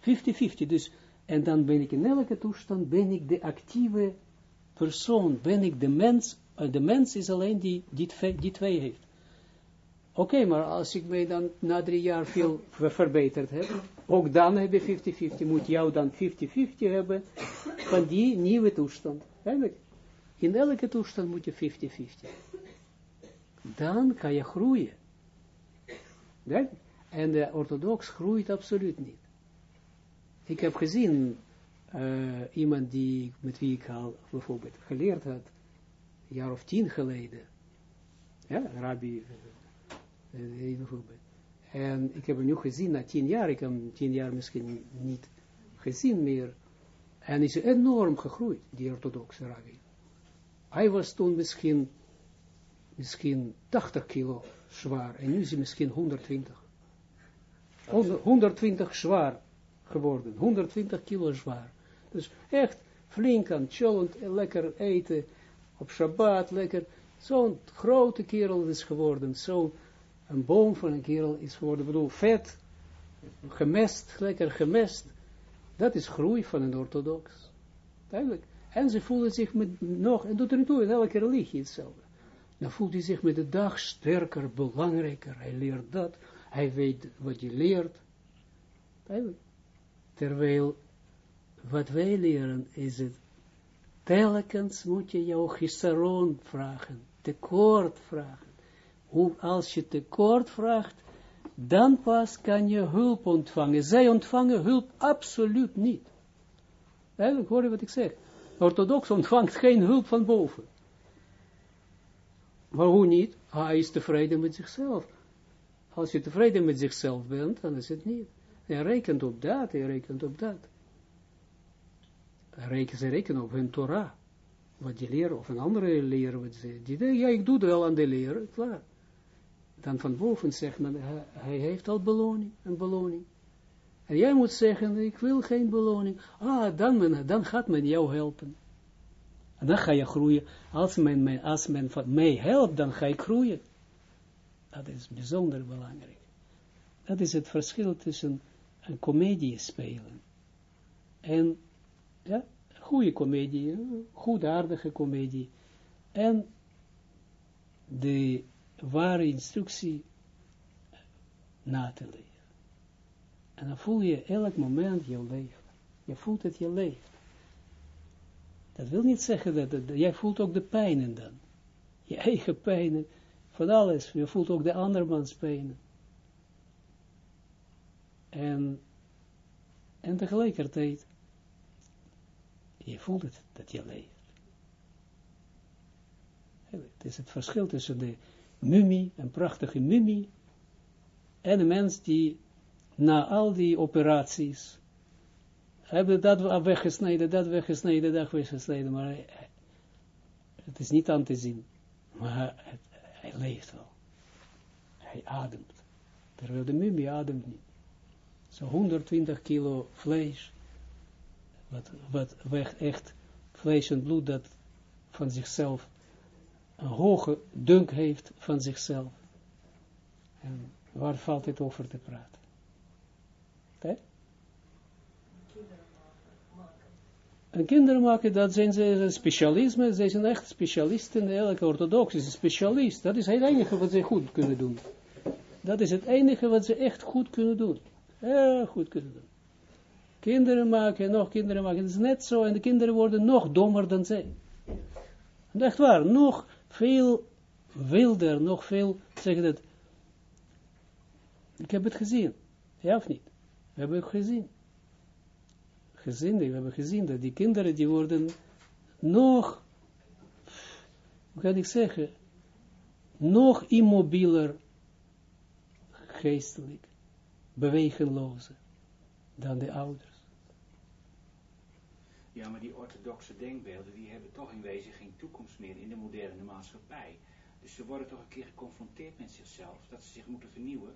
50-50, dus, en dan ben ik in elke toestand, ben ik de actieve persoon, ben ik de mens, uh, de mens is alleen die, die, die twee heeft. Oké, maar als ik mij dan na drie jaar veel verbeterd heb, ook dan heb je 50-50, moet jou dan 50-50 hebben van die nieuwe toestand. In elke toestand moet je 50-50. Dan kan je groeien. En de orthodox groeit absoluut niet. Ik heb gezien uh, iemand die, met wie ik al bijvoorbeeld geleerd had, een jaar of tien geleden, ja, rabbi, bijvoorbeeld. En ik heb hem nu gezien na tien jaar, ik heb hem tien jaar misschien niet gezien meer, en is enorm gegroeid, die orthodoxe rabbi. Hij was toen misschien, misschien 80 kilo zwaar, en nu is hij misschien 120. 120 zwaar geworden, 120 kilo zwaar. Dus echt flink aan chillend, lekker eten, op Shabbat, lekker. Zo'n grote kerel is geworden, zo'n een boom van een kerel is geworden, ik bedoel, vet, gemest, lekker gemest. Dat is groei van een orthodox. Duidelijk. En ze voelen zich met nog, en doet er niet toe, in elke religie hetzelfde. Dan voelt hij zich met de dag sterker, belangrijker. Hij leert dat. Hij weet wat je leert. Duidelijk. Terwijl wat wij leren is het, telkens moet je jouw gisteron vragen, tekort vragen. Hoe, als je tekort vraagt, dan pas kan je hulp ontvangen. Zij ontvangen hulp absoluut niet. Eigenlijk hoor je wat ik zeg. Orthodox ontvangt geen hulp van boven. Maar hoe niet? Hij is tevreden met zichzelf. Als je tevreden met zichzelf bent, dan is het niet. Hij rekent op dat, hij rekent op dat. Reken, ze rekenen op hun Torah. Wat die leren, of een andere leren, wat ze, die ja, ik doe het wel aan de leren, klaar. Dan van boven zegt men, hij, heeft al beloning, een beloning. En jij moet zeggen, ik wil geen beloning. Ah, dan, dan gaat men jou helpen. En dan ga je groeien. Als men, als men van mij helpt, dan ga ik groeien. Dat is bijzonder belangrijk. Dat is het verschil tussen een komedie spelen en ja, goede komedie, goedaardige komedie. En de ware instructie na te leven. En dan voel je elk moment je leven. Je voelt dat je leeft. Dat wil niet zeggen dat, dat, jij voelt ook de pijnen dan. Je eigen pijnen, van alles. Je voelt ook de andermans pijnen. En, en tegelijkertijd je voelt het, dat je leeft. Het is het verschil tussen de mummie, een prachtige mummie, en een mens die na al die operaties, hebben dat weggesneden, dat weggesneden, dat weggesneden, maar het is niet aan te zien. Maar hij, leeft wel. Hij ademt. Terwijl de mummie ademt niet. Zo 120 kilo vlees wat, wat weg echt vlees en bloed dat van zichzelf een hoge dunk heeft van zichzelf. En waar valt het over te praten? Okay? En kinderen maken, dat zijn ze specialisme, ze zijn echt specialisten, elke orthodox is specialist. Dat is het enige wat ze goed kunnen doen. Dat is het enige wat ze echt goed kunnen doen. Heel goed kunnen doen kinderen maken, nog kinderen maken. Het is net zo, en de kinderen worden nog dommer dan zij. echt waar, nog veel wilder, nog veel, zeg dat. Ik heb het gezien, ja of niet? We hebben het gezien. Gezien, we hebben gezien dat die kinderen, die worden nog, hoe kan ik zeggen, nog immobieler geestelijk, bewegenlozer dan de ouders. Ja, maar die orthodoxe denkbeelden, die hebben toch in wezen geen toekomst meer in de moderne maatschappij. Dus ze worden toch een keer geconfronteerd met zichzelf, dat ze zich moeten vernieuwen.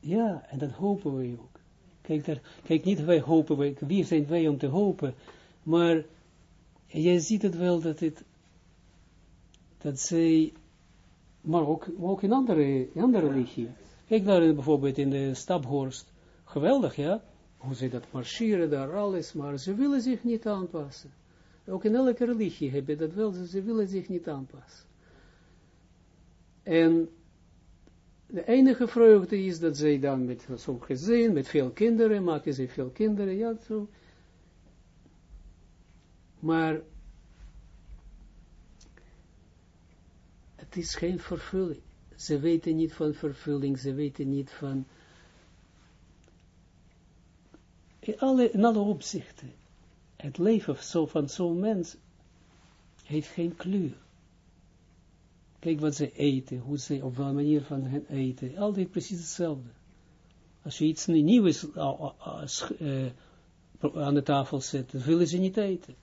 Ja, en dat hopen wij ook. Kijk, daar, kijk niet wij hopen, wij, wie zijn wij om te hopen, maar jij ziet het wel dat het, dat zij maar ook, ook in andere, in andere religie. Kijk naar bijvoorbeeld in de Staphorst, geweldig, ja, hoe ze dat marcheren daar, alles, maar ze willen zich niet aanpassen. Ook in elke religie heb je dat wel, ze willen zich niet aanpassen. En de enige vreugde is dat zij dan met zo'n gezin, met veel kinderen, maken ze veel kinderen, ja, zo. Maar het is geen vervulling. Ze weten niet van vervulling, ze weten niet van, in alle, in alle opzichten, het leven zo van zo'n mens heeft geen kleur. Kijk wat ze eten, hoe ze, op welke manier van hen eten. Altijd precies hetzelfde. Als je iets nieuws uh, aan de tafel zet, willen ze niet eten.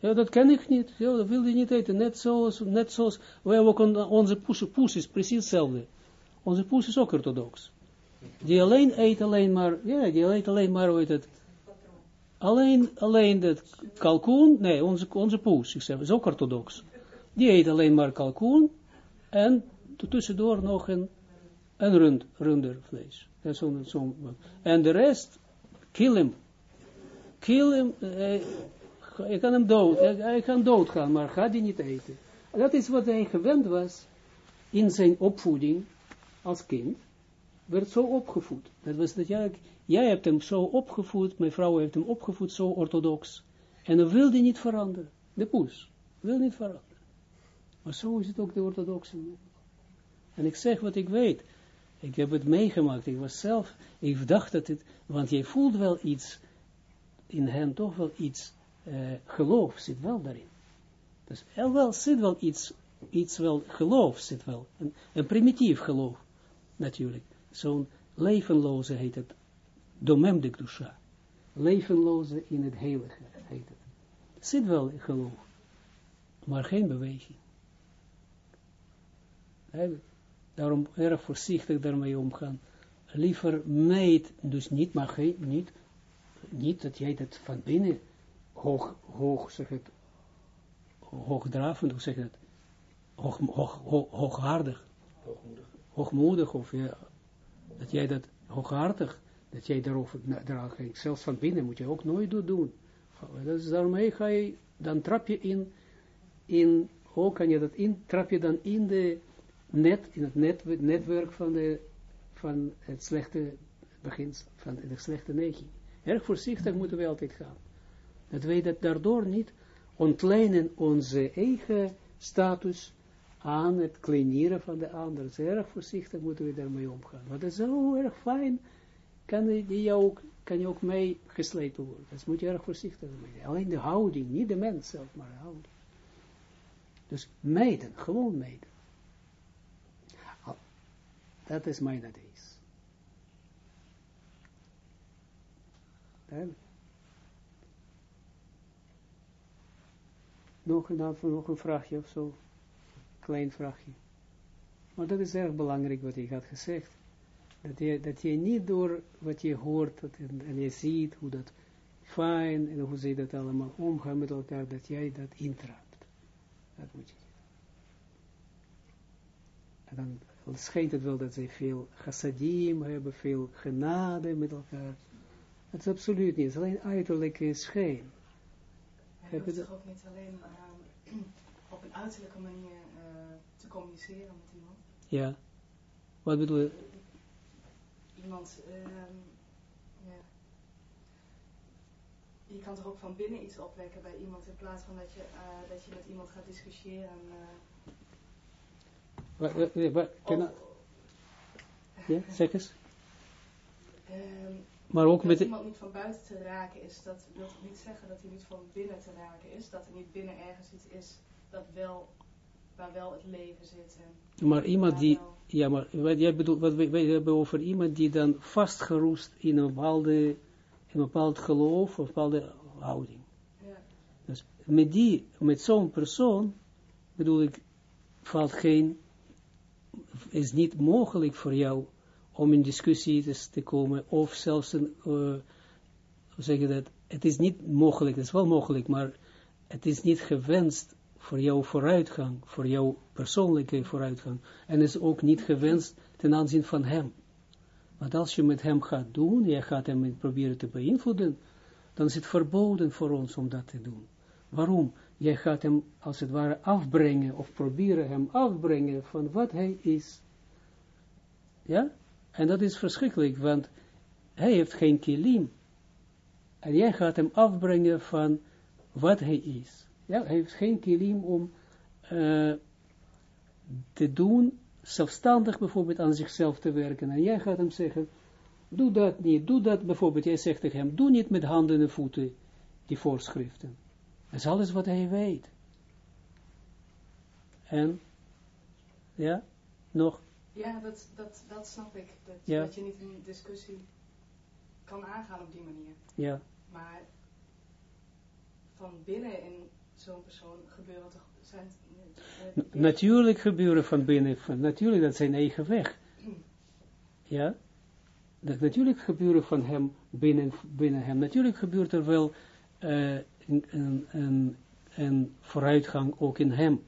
Ja, dat ken ik niet. Ja, dat wil je niet eten. Net zoals, net zoals, wij ook onze poes, poes is precies hetzelfde. Onze poes is ook orthodox. Die alleen eet alleen maar, ja, die eet alleen maar, heet het, alleen, alleen dat kalkoen, nee, onze, onze poes, ik zeg, is ook orthodox. Die eet alleen maar kalkoen en tussendoor nog een, een rund, rundervlees. En, zo, zo, en de rest, kill hem. Kill hem, eh, je kan hem dood, hij kan doodgaan, maar gaat hij niet eten. dat is wat hij gewend was in zijn opvoeding als kind. Werd zo opgevoed. Dat was dat jij, hebt hem zo opgevoed, mijn vrouw heeft hem opgevoed zo orthodox. En dan wilde niet veranderen. De poes wil niet veranderen. Maar zo is het ook de orthodoxe. En ik zeg wat ik weet. Ik heb het meegemaakt. Ik was zelf, ik dacht dat het, want jij voelt wel iets, in hen toch wel iets, uh, geloof zit wel daarin. Dus er wel zit wel iets, iets wel, geloof zit wel. Een primitief geloof, natuurlijk. Zo'n levenloze heet het, domem dusha. Levenloze in het heilige heet het. Zit wel geloof, maar geen beweging. Daarom erg voorzichtig daarmee omgaan. Liever meet, dus niet, maar geen, niet, niet dat jij dat van binnen hoog, hoog, zeg het, hoogdravend, hoe zeg het, hoog, hoog, hoog, hooghardig, hoogmoedig. hoogmoedig, of ja, dat jij dat hooghartig, dat jij daarover, daar zelfs van binnen moet je ook nooit doen. Dat daarmee ga je, dan trap je in, in, hoe kan je dat in, trap je dan in de, net, in het net, netwerk van, de, van het slechte begin, van de slechte neiging. Erg voorzichtig moeten we altijd gaan. Dat wij dat daardoor niet ontlenen onze eigen status aan het kleineren van de ander. Dus erg voorzichtig moeten we daarmee omgaan. Want dat is zo erg fijn, kan, kan je ook mee geslepen worden. Dus moet je erg voorzichtig mee Alleen de houding, niet de mens zelf, maar de houding. Dus meiden, gewoon meiden. Dat is mijn advies. Nog een, nog een vraagje of zo. Klein vraagje. Maar dat is erg belangrijk wat ik had gezegd. Dat je, dat je niet door wat je hoort en, en je ziet hoe dat fijn en hoe ze dat allemaal omgaan met elkaar, dat jij dat intrapt. Dat moet je En dan schijnt het wel dat zij veel chassadim hebben, veel genade met elkaar. Dat is absoluut niet, het is alleen uiterlijke schijn. Je hoeft toch ook niet alleen uh, op een uiterlijke manier communiceren met iemand? Ja. Wat bedoel je? Iemand, um, ja. Je kan toch ook van binnen iets opwekken bij iemand in plaats van dat je, uh, dat je met iemand gaat discussiëren. Wat, wat, wat, ja, zeg eens. Um, maar ook met iemand niet van buiten te raken is, dat wil niet zeggen dat hij niet van binnen te raken is. Dat er niet binnen ergens iets is dat wel, waar wel het leven zit. Maar iemand die, ja, maar wat jij bedoelt, wat wij, wij hebben over iemand die dan vastgeroest in een bepaalde, in een bepaald geloof of een bepaalde houding. Ja. Dus met die, met zo'n persoon, bedoel ik, valt geen, is niet mogelijk voor jou om in discussie te komen, of zelfs een, uh, zeg je dat, het is niet mogelijk, het is wel mogelijk, maar het is niet gewenst voor jouw vooruitgang, voor jouw persoonlijke vooruitgang. En is ook niet gewenst ten aanzien van hem. Want als je met hem gaat doen, je gaat hem proberen te beïnvloeden, dan is het verboden voor ons om dat te doen. Waarom? Jij gaat hem als het ware afbrengen, of proberen hem afbrengen van wat hij is. Ja? En dat is verschrikkelijk, want hij heeft geen kilim. En jij gaat hem afbrengen van wat hij is. Ja, hij heeft geen kilim om uh, te doen, zelfstandig bijvoorbeeld aan zichzelf te werken. En jij gaat hem zeggen, doe dat niet, doe dat bijvoorbeeld. Jij zegt tegen hem, doe niet met handen en voeten die voorschriften. Dat is alles wat hij weet. En, ja, nog? Ja, dat, dat, dat snap ik. Dat, ja. dat je niet een discussie kan aangaan op die manier. Ja. Maar van binnen in zo'n persoon gebeuren toch zijn... Uh, natuurlijk gebeuren van binnen, van, natuurlijk dat zijn eigen weg. ja. Dat natuurlijk gebeuren van hem binnen, binnen hem. Natuurlijk gebeurt er wel uh, een, een, een, vooruitgang ook in hem.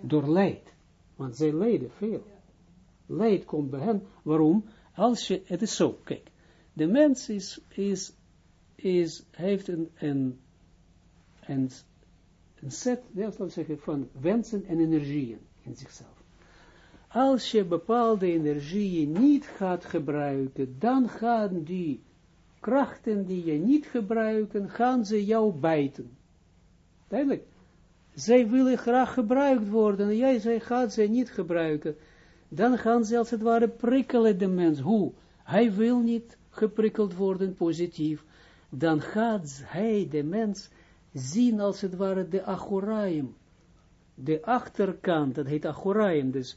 Door leid. Want zij lijden veel. Leid komt bij hem. Waarom? Als je, het is zo, kijk. De mens is, is, is heeft een, een, een, een set, zeggen, van wensen en energieën in zichzelf. Als je bepaalde energieën niet gaat gebruiken, dan gaan die krachten die je niet gebruiken, gaan ze jou bijten. Duidelijk. Zij willen graag gebruikt worden, en jij zij gaat ze niet gebruiken. Dan gaan ze als het ware prikkelen de mens. Hoe? Hij wil niet geprikkeld worden, positief. Dan gaat hij, de mens, zien als het ware de achoraim. De achterkant, dat heet achoraim, dus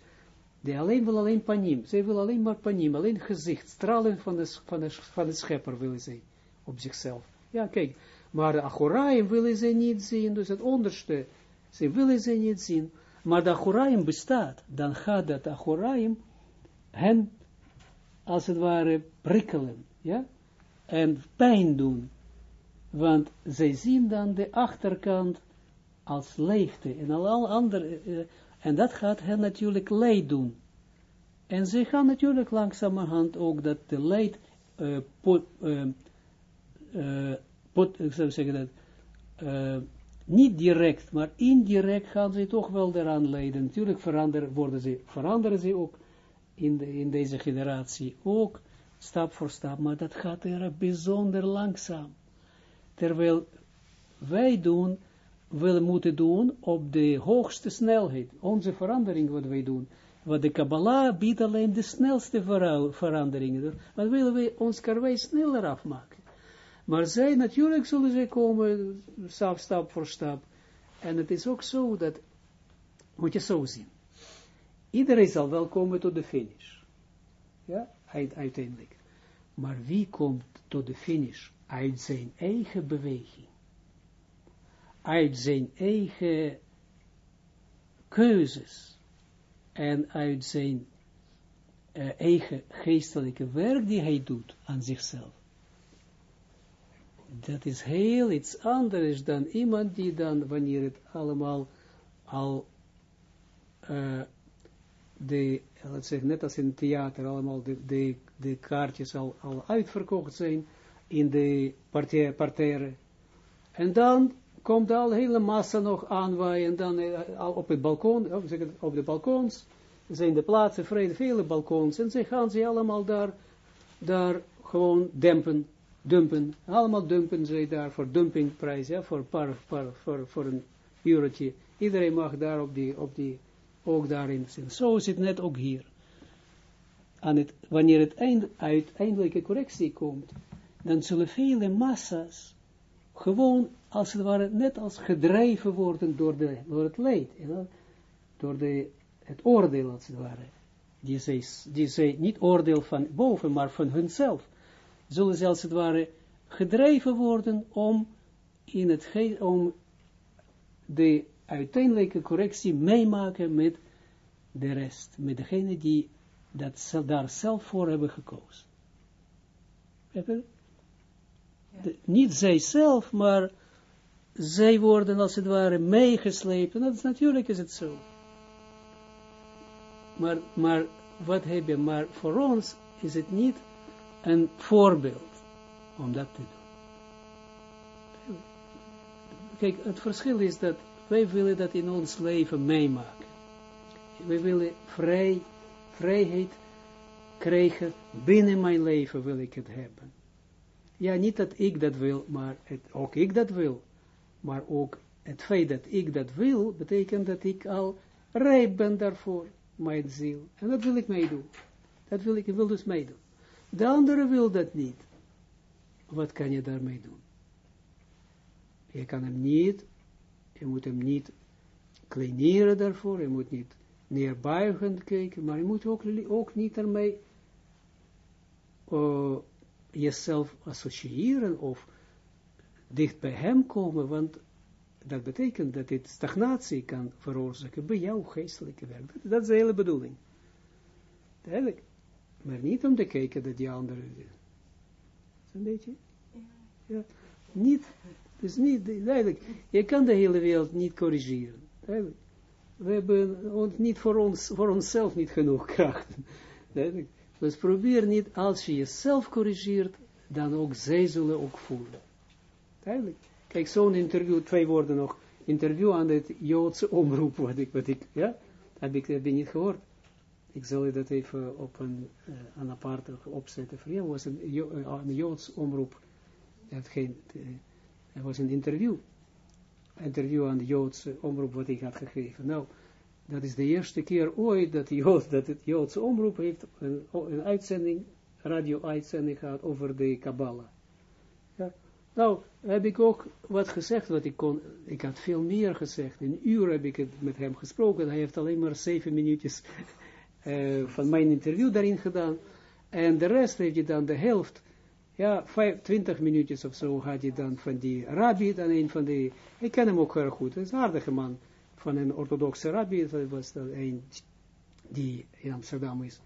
de alleen wil alleen panim. Zij wil alleen maar panim, alleen gezicht, stralen van de, van de, van de schepper willen zij op zichzelf. Ja, kijk, maar de achoraim willen ze niet zien, dus het onderste, ze willen ze niet zien. Maar de achoraim bestaat, dan gaat dat achoraim hen, als het ware, prikkelen, ja, en pijn doen. Want zij zien dan de achterkant als leegte en al andere, uh, en dat gaat hen natuurlijk leid doen. En ze gaan natuurlijk langzamerhand ook dat de leid, uh, pot, pot, ik zou zeggen dat, niet direct, maar indirect gaan ze toch wel eraan leiden. Natuurlijk veranderen, worden ze, veranderen ze ook in, de, in deze generatie, ook stap voor stap, maar dat gaat er bijzonder langzaam. Terwijl wij doen, willen moeten doen op de hoogste snelheid. Onze verandering wat wij doen. Wat de Kabbalah biedt alleen de snelste veranderingen. Maar willen we ons karwei sneller afmaken. Maar zij, natuurlijk zullen zij komen, stap, stap voor stap. En het is ook zo dat, moet je zo zien. Iedereen zal wel komen tot de finish. Ja, uiteindelijk. Maar wie komt tot de finish? Uit zijn eigen beweging. Uit zijn eigen keuzes. En uit zijn uh, eigen geestelijke werk die hij doet aan zichzelf dat is heel iets anders dan iemand die dan, wanneer het allemaal al, uh, de, laat zeggen, net als in het theater, allemaal de, de, de kaartjes al, al uitverkocht zijn in de parterre. En dan komt al hele massa nog aanwaaien, en dan uh, al op het balkon, op, op de balkons, zijn de plaatsen vrij, vele balkons, en ze gaan ze allemaal daar, daar gewoon dempen dumpen, allemaal dumpen zij daar voor dumpingprijs, ja, voor, par, par, voor, voor een eurotje. Iedereen mag daar op die, op die, ook daarin zijn. Zo is het net ook hier. Aan het, wanneer het eind, uiteindelijke correctie komt, dan zullen vele massa's gewoon, als het ware, net als gedreven worden door, de, door het leed, door de, het oordeel, als het ware. Die zij, die zij niet oordeel van boven, maar van hunzelf zullen ze als het ware gedreven worden om, in het om de uiteindelijke correctie meemaken met de rest, met degene die dat daar zelf voor hebben gekozen. Niet zij zelf, maar zij worden als het ware meegeslepen. Dat is, natuurlijk is het zo. maar, maar wat heb je, maar voor ons is het niet een voorbeeld om dat te doen. Kijk, het verschil is dat wij willen dat in ons leven meemaken. Wij willen vrij, vrijheid krijgen, binnen mijn leven wil ik het hebben. Ja, niet dat ik dat wil, maar het, ook ik dat wil. Maar ook het feit dat ik dat wil, betekent dat ik al rijp ben daarvoor, mijn ziel. En dat wil ik meedoen. Dat wil ik, ik wil dus meedoen. De andere wil dat niet. Wat kan je daarmee doen? Je kan hem niet, je moet hem niet kleineren daarvoor, je moet niet neerbuigend kijken, maar je moet ook, ook niet ermee uh, jezelf associëren of dicht bij hem komen, want dat betekent dat dit stagnatie kan veroorzaken bij jouw geestelijke werk. Dat, is de hele bedoeling. Duidelijk. Maar niet om te kijken dat die andere... Een beetje? Ja. Niet, dus niet, duidelijk. Je kan de hele wereld niet corrigeren. We hebben ons niet voor, ons, voor onszelf niet genoeg kracht. Dus probeer niet, als je jezelf corrigeert, dan ook zij zullen ook voelen. Duidelijk. Kijk, zo'n interview, twee woorden nog. Interview aan het Joodse omroep, wat ik, wat ik, ja, heb ik, heb ik niet gehoord. Ik zal je dat even op een, uh, een aparte opzetten. Voor was een, uh, een Joods omroep. Het geen, uh, was een interview. Interview aan de Joodse omroep wat ik had gegeven. Nou, dat is de eerste keer ooit dat, dat het Joodse omroep heeft een, een uitzending, radio-uitzending gehad over de Kabbalah. Ja. Nou, heb ik ook wat gezegd, wat ik kon, ik had veel meer gezegd. Een uur heb ik het met hem gesproken, hij heeft alleen maar zeven minuutjes uh, <laughs> van mijn interview daarin gedaan. En de rest heeft je dan de helft, ja, vijf, twintig minuutjes of zo had je dan van die rabbi, dan een van die, ik ken hem ook heel goed, hij is een aardige man van een orthodoxe rabbi, dat was dat een die in Amsterdam is.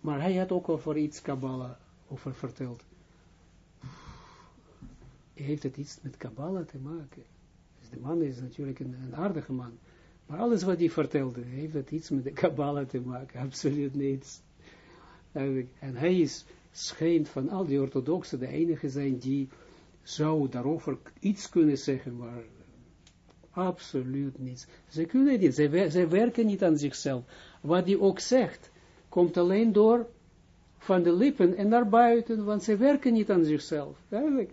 Maar hij had ook over iets Kabbalah over verteld. Heeft het iets met Kabbalah te maken? Dus de man is natuurlijk een, een, man. Maar alles wat hij vertelde, heeft het iets met de Kabbalah te maken? Absoluut niets. En hij is, schijnt van al die orthodoxen de enige zijn die zou daarover iets kunnen zeggen, maar Absoluut niets. Ze kunnen niet, ze, ze werken niet aan zichzelf. Wat hij ook zegt, komt alleen door van de lippen en naar buiten, want ze werken niet aan zichzelf. Eigenlijk.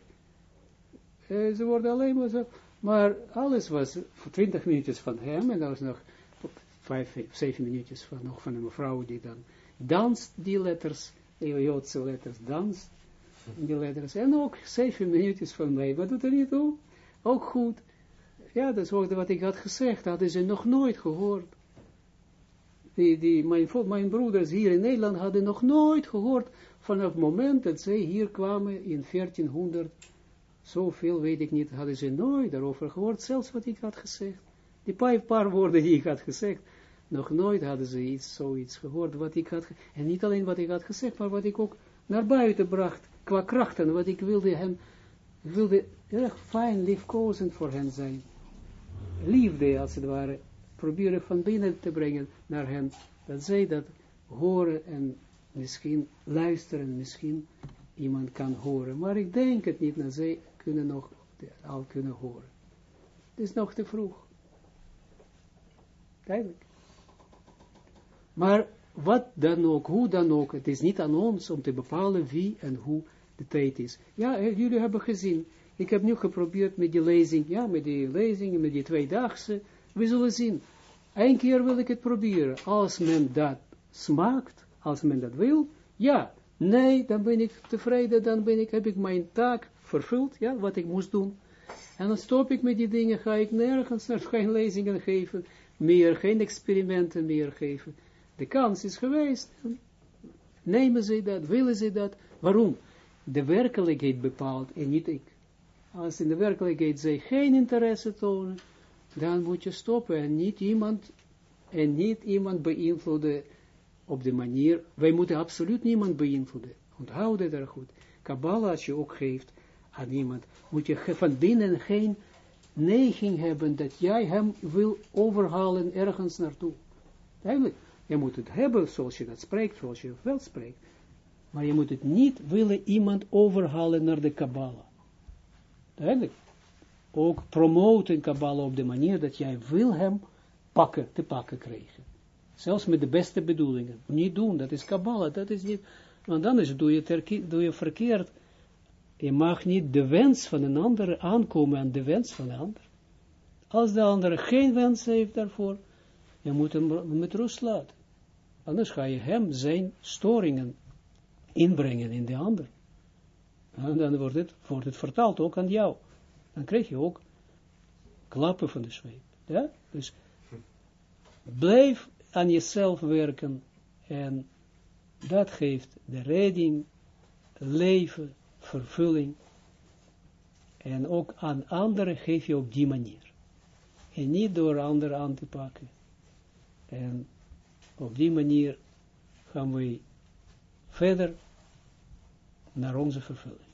Eh, ze worden alleen maar zo. Maar alles was voor twintig minuutjes van hem, en dan was nog vijf, zeven minuutjes van, nog van een mevrouw die dan danst die letters, die Joodse letters, danst die letters, en ook zeven minuutjes van mij. Wat doet er niet toe? Ook goed. Ja, dat is wat ik had gezegd, hadden ze nog nooit gehoord. Die, die, mijn, mijn broeders hier in Nederland hadden nog nooit gehoord vanaf het moment dat zij hier kwamen in 1400, zoveel weet ik niet, hadden ze nooit daarover gehoord, zelfs wat ik had gezegd. Die paar, paar woorden die ik had gezegd, nog nooit hadden ze iets, zoiets gehoord, wat ik had, en niet alleen wat ik had gezegd, maar wat ik ook naar buiten bracht, qua krachten, wat ik wilde hem, wilde erg fijn, liefkozend voor hen zijn liefde, als het ware, proberen van binnen te brengen naar hen, dat zij dat horen en misschien luisteren, misschien iemand kan horen. Maar ik denk het niet, dat zij kunnen nog al kunnen horen. Het is nog te vroeg. Duidelijk. Maar wat dan ook, hoe dan ook, het is niet aan ons om te bepalen wie en hoe de tijd is. Ja, jullie hebben gezien, ik heb nu geprobeerd met die lezing, ja, met die lezing, met die tweedaagse. We zullen zien. Eén keer wil ik het proberen. Als men dat smaakt, als men dat wil, ja. Nee, dan ben ik tevreden, dan ben ik, heb ik mijn taak vervuld, ja, wat ik moest doen. En dan stop ik met die dingen, ga ik nergens naar geen lezingen geven, meer, geen experimenten meer geven. De kans is geweest. Nemen ze dat, willen ze dat. Waarom? De werkelijkheid bepaalt en niet ik als in de werkelijkheid zij geen interesse tonen, dan moet je stoppen en niet iemand, en niet iemand beïnvloeden op de manier, wij moeten absoluut niemand beïnvloeden. Onthoud dit er goed. Kabbalah, als je ook geeft aan iemand, moet je van binnen geen neiging hebben dat jij hem wil overhalen ergens naartoe. Eigenlijk, Je moet het hebben zoals je dat spreekt, zoals je wel spreekt. Maar je moet het niet willen iemand overhalen naar de Kabbalah. Duidelijk. Ook promoten Kabbalah op de manier dat jij wil hem pakken, te pakken krijgen. Zelfs met de beste bedoelingen. Niet doen, dat is Kabbalah, dat is niet, want is, doe, je doe je verkeerd. Je mag niet de wens van een ander aankomen aan de wens van een ander. Als de ander geen wens heeft daarvoor, je moet hem met rust laten. Anders ga je hem zijn storingen inbrengen in de ander. En dan wordt het, het vertaald ook aan jou. Dan krijg je ook klappen van de zweep. Dus blijf aan jezelf werken en dat geeft de redding, leven, vervulling en ook aan anderen geef je op die manier. En niet door anderen aan te pakken. En op die manier gaan we verder naar onze vervulling.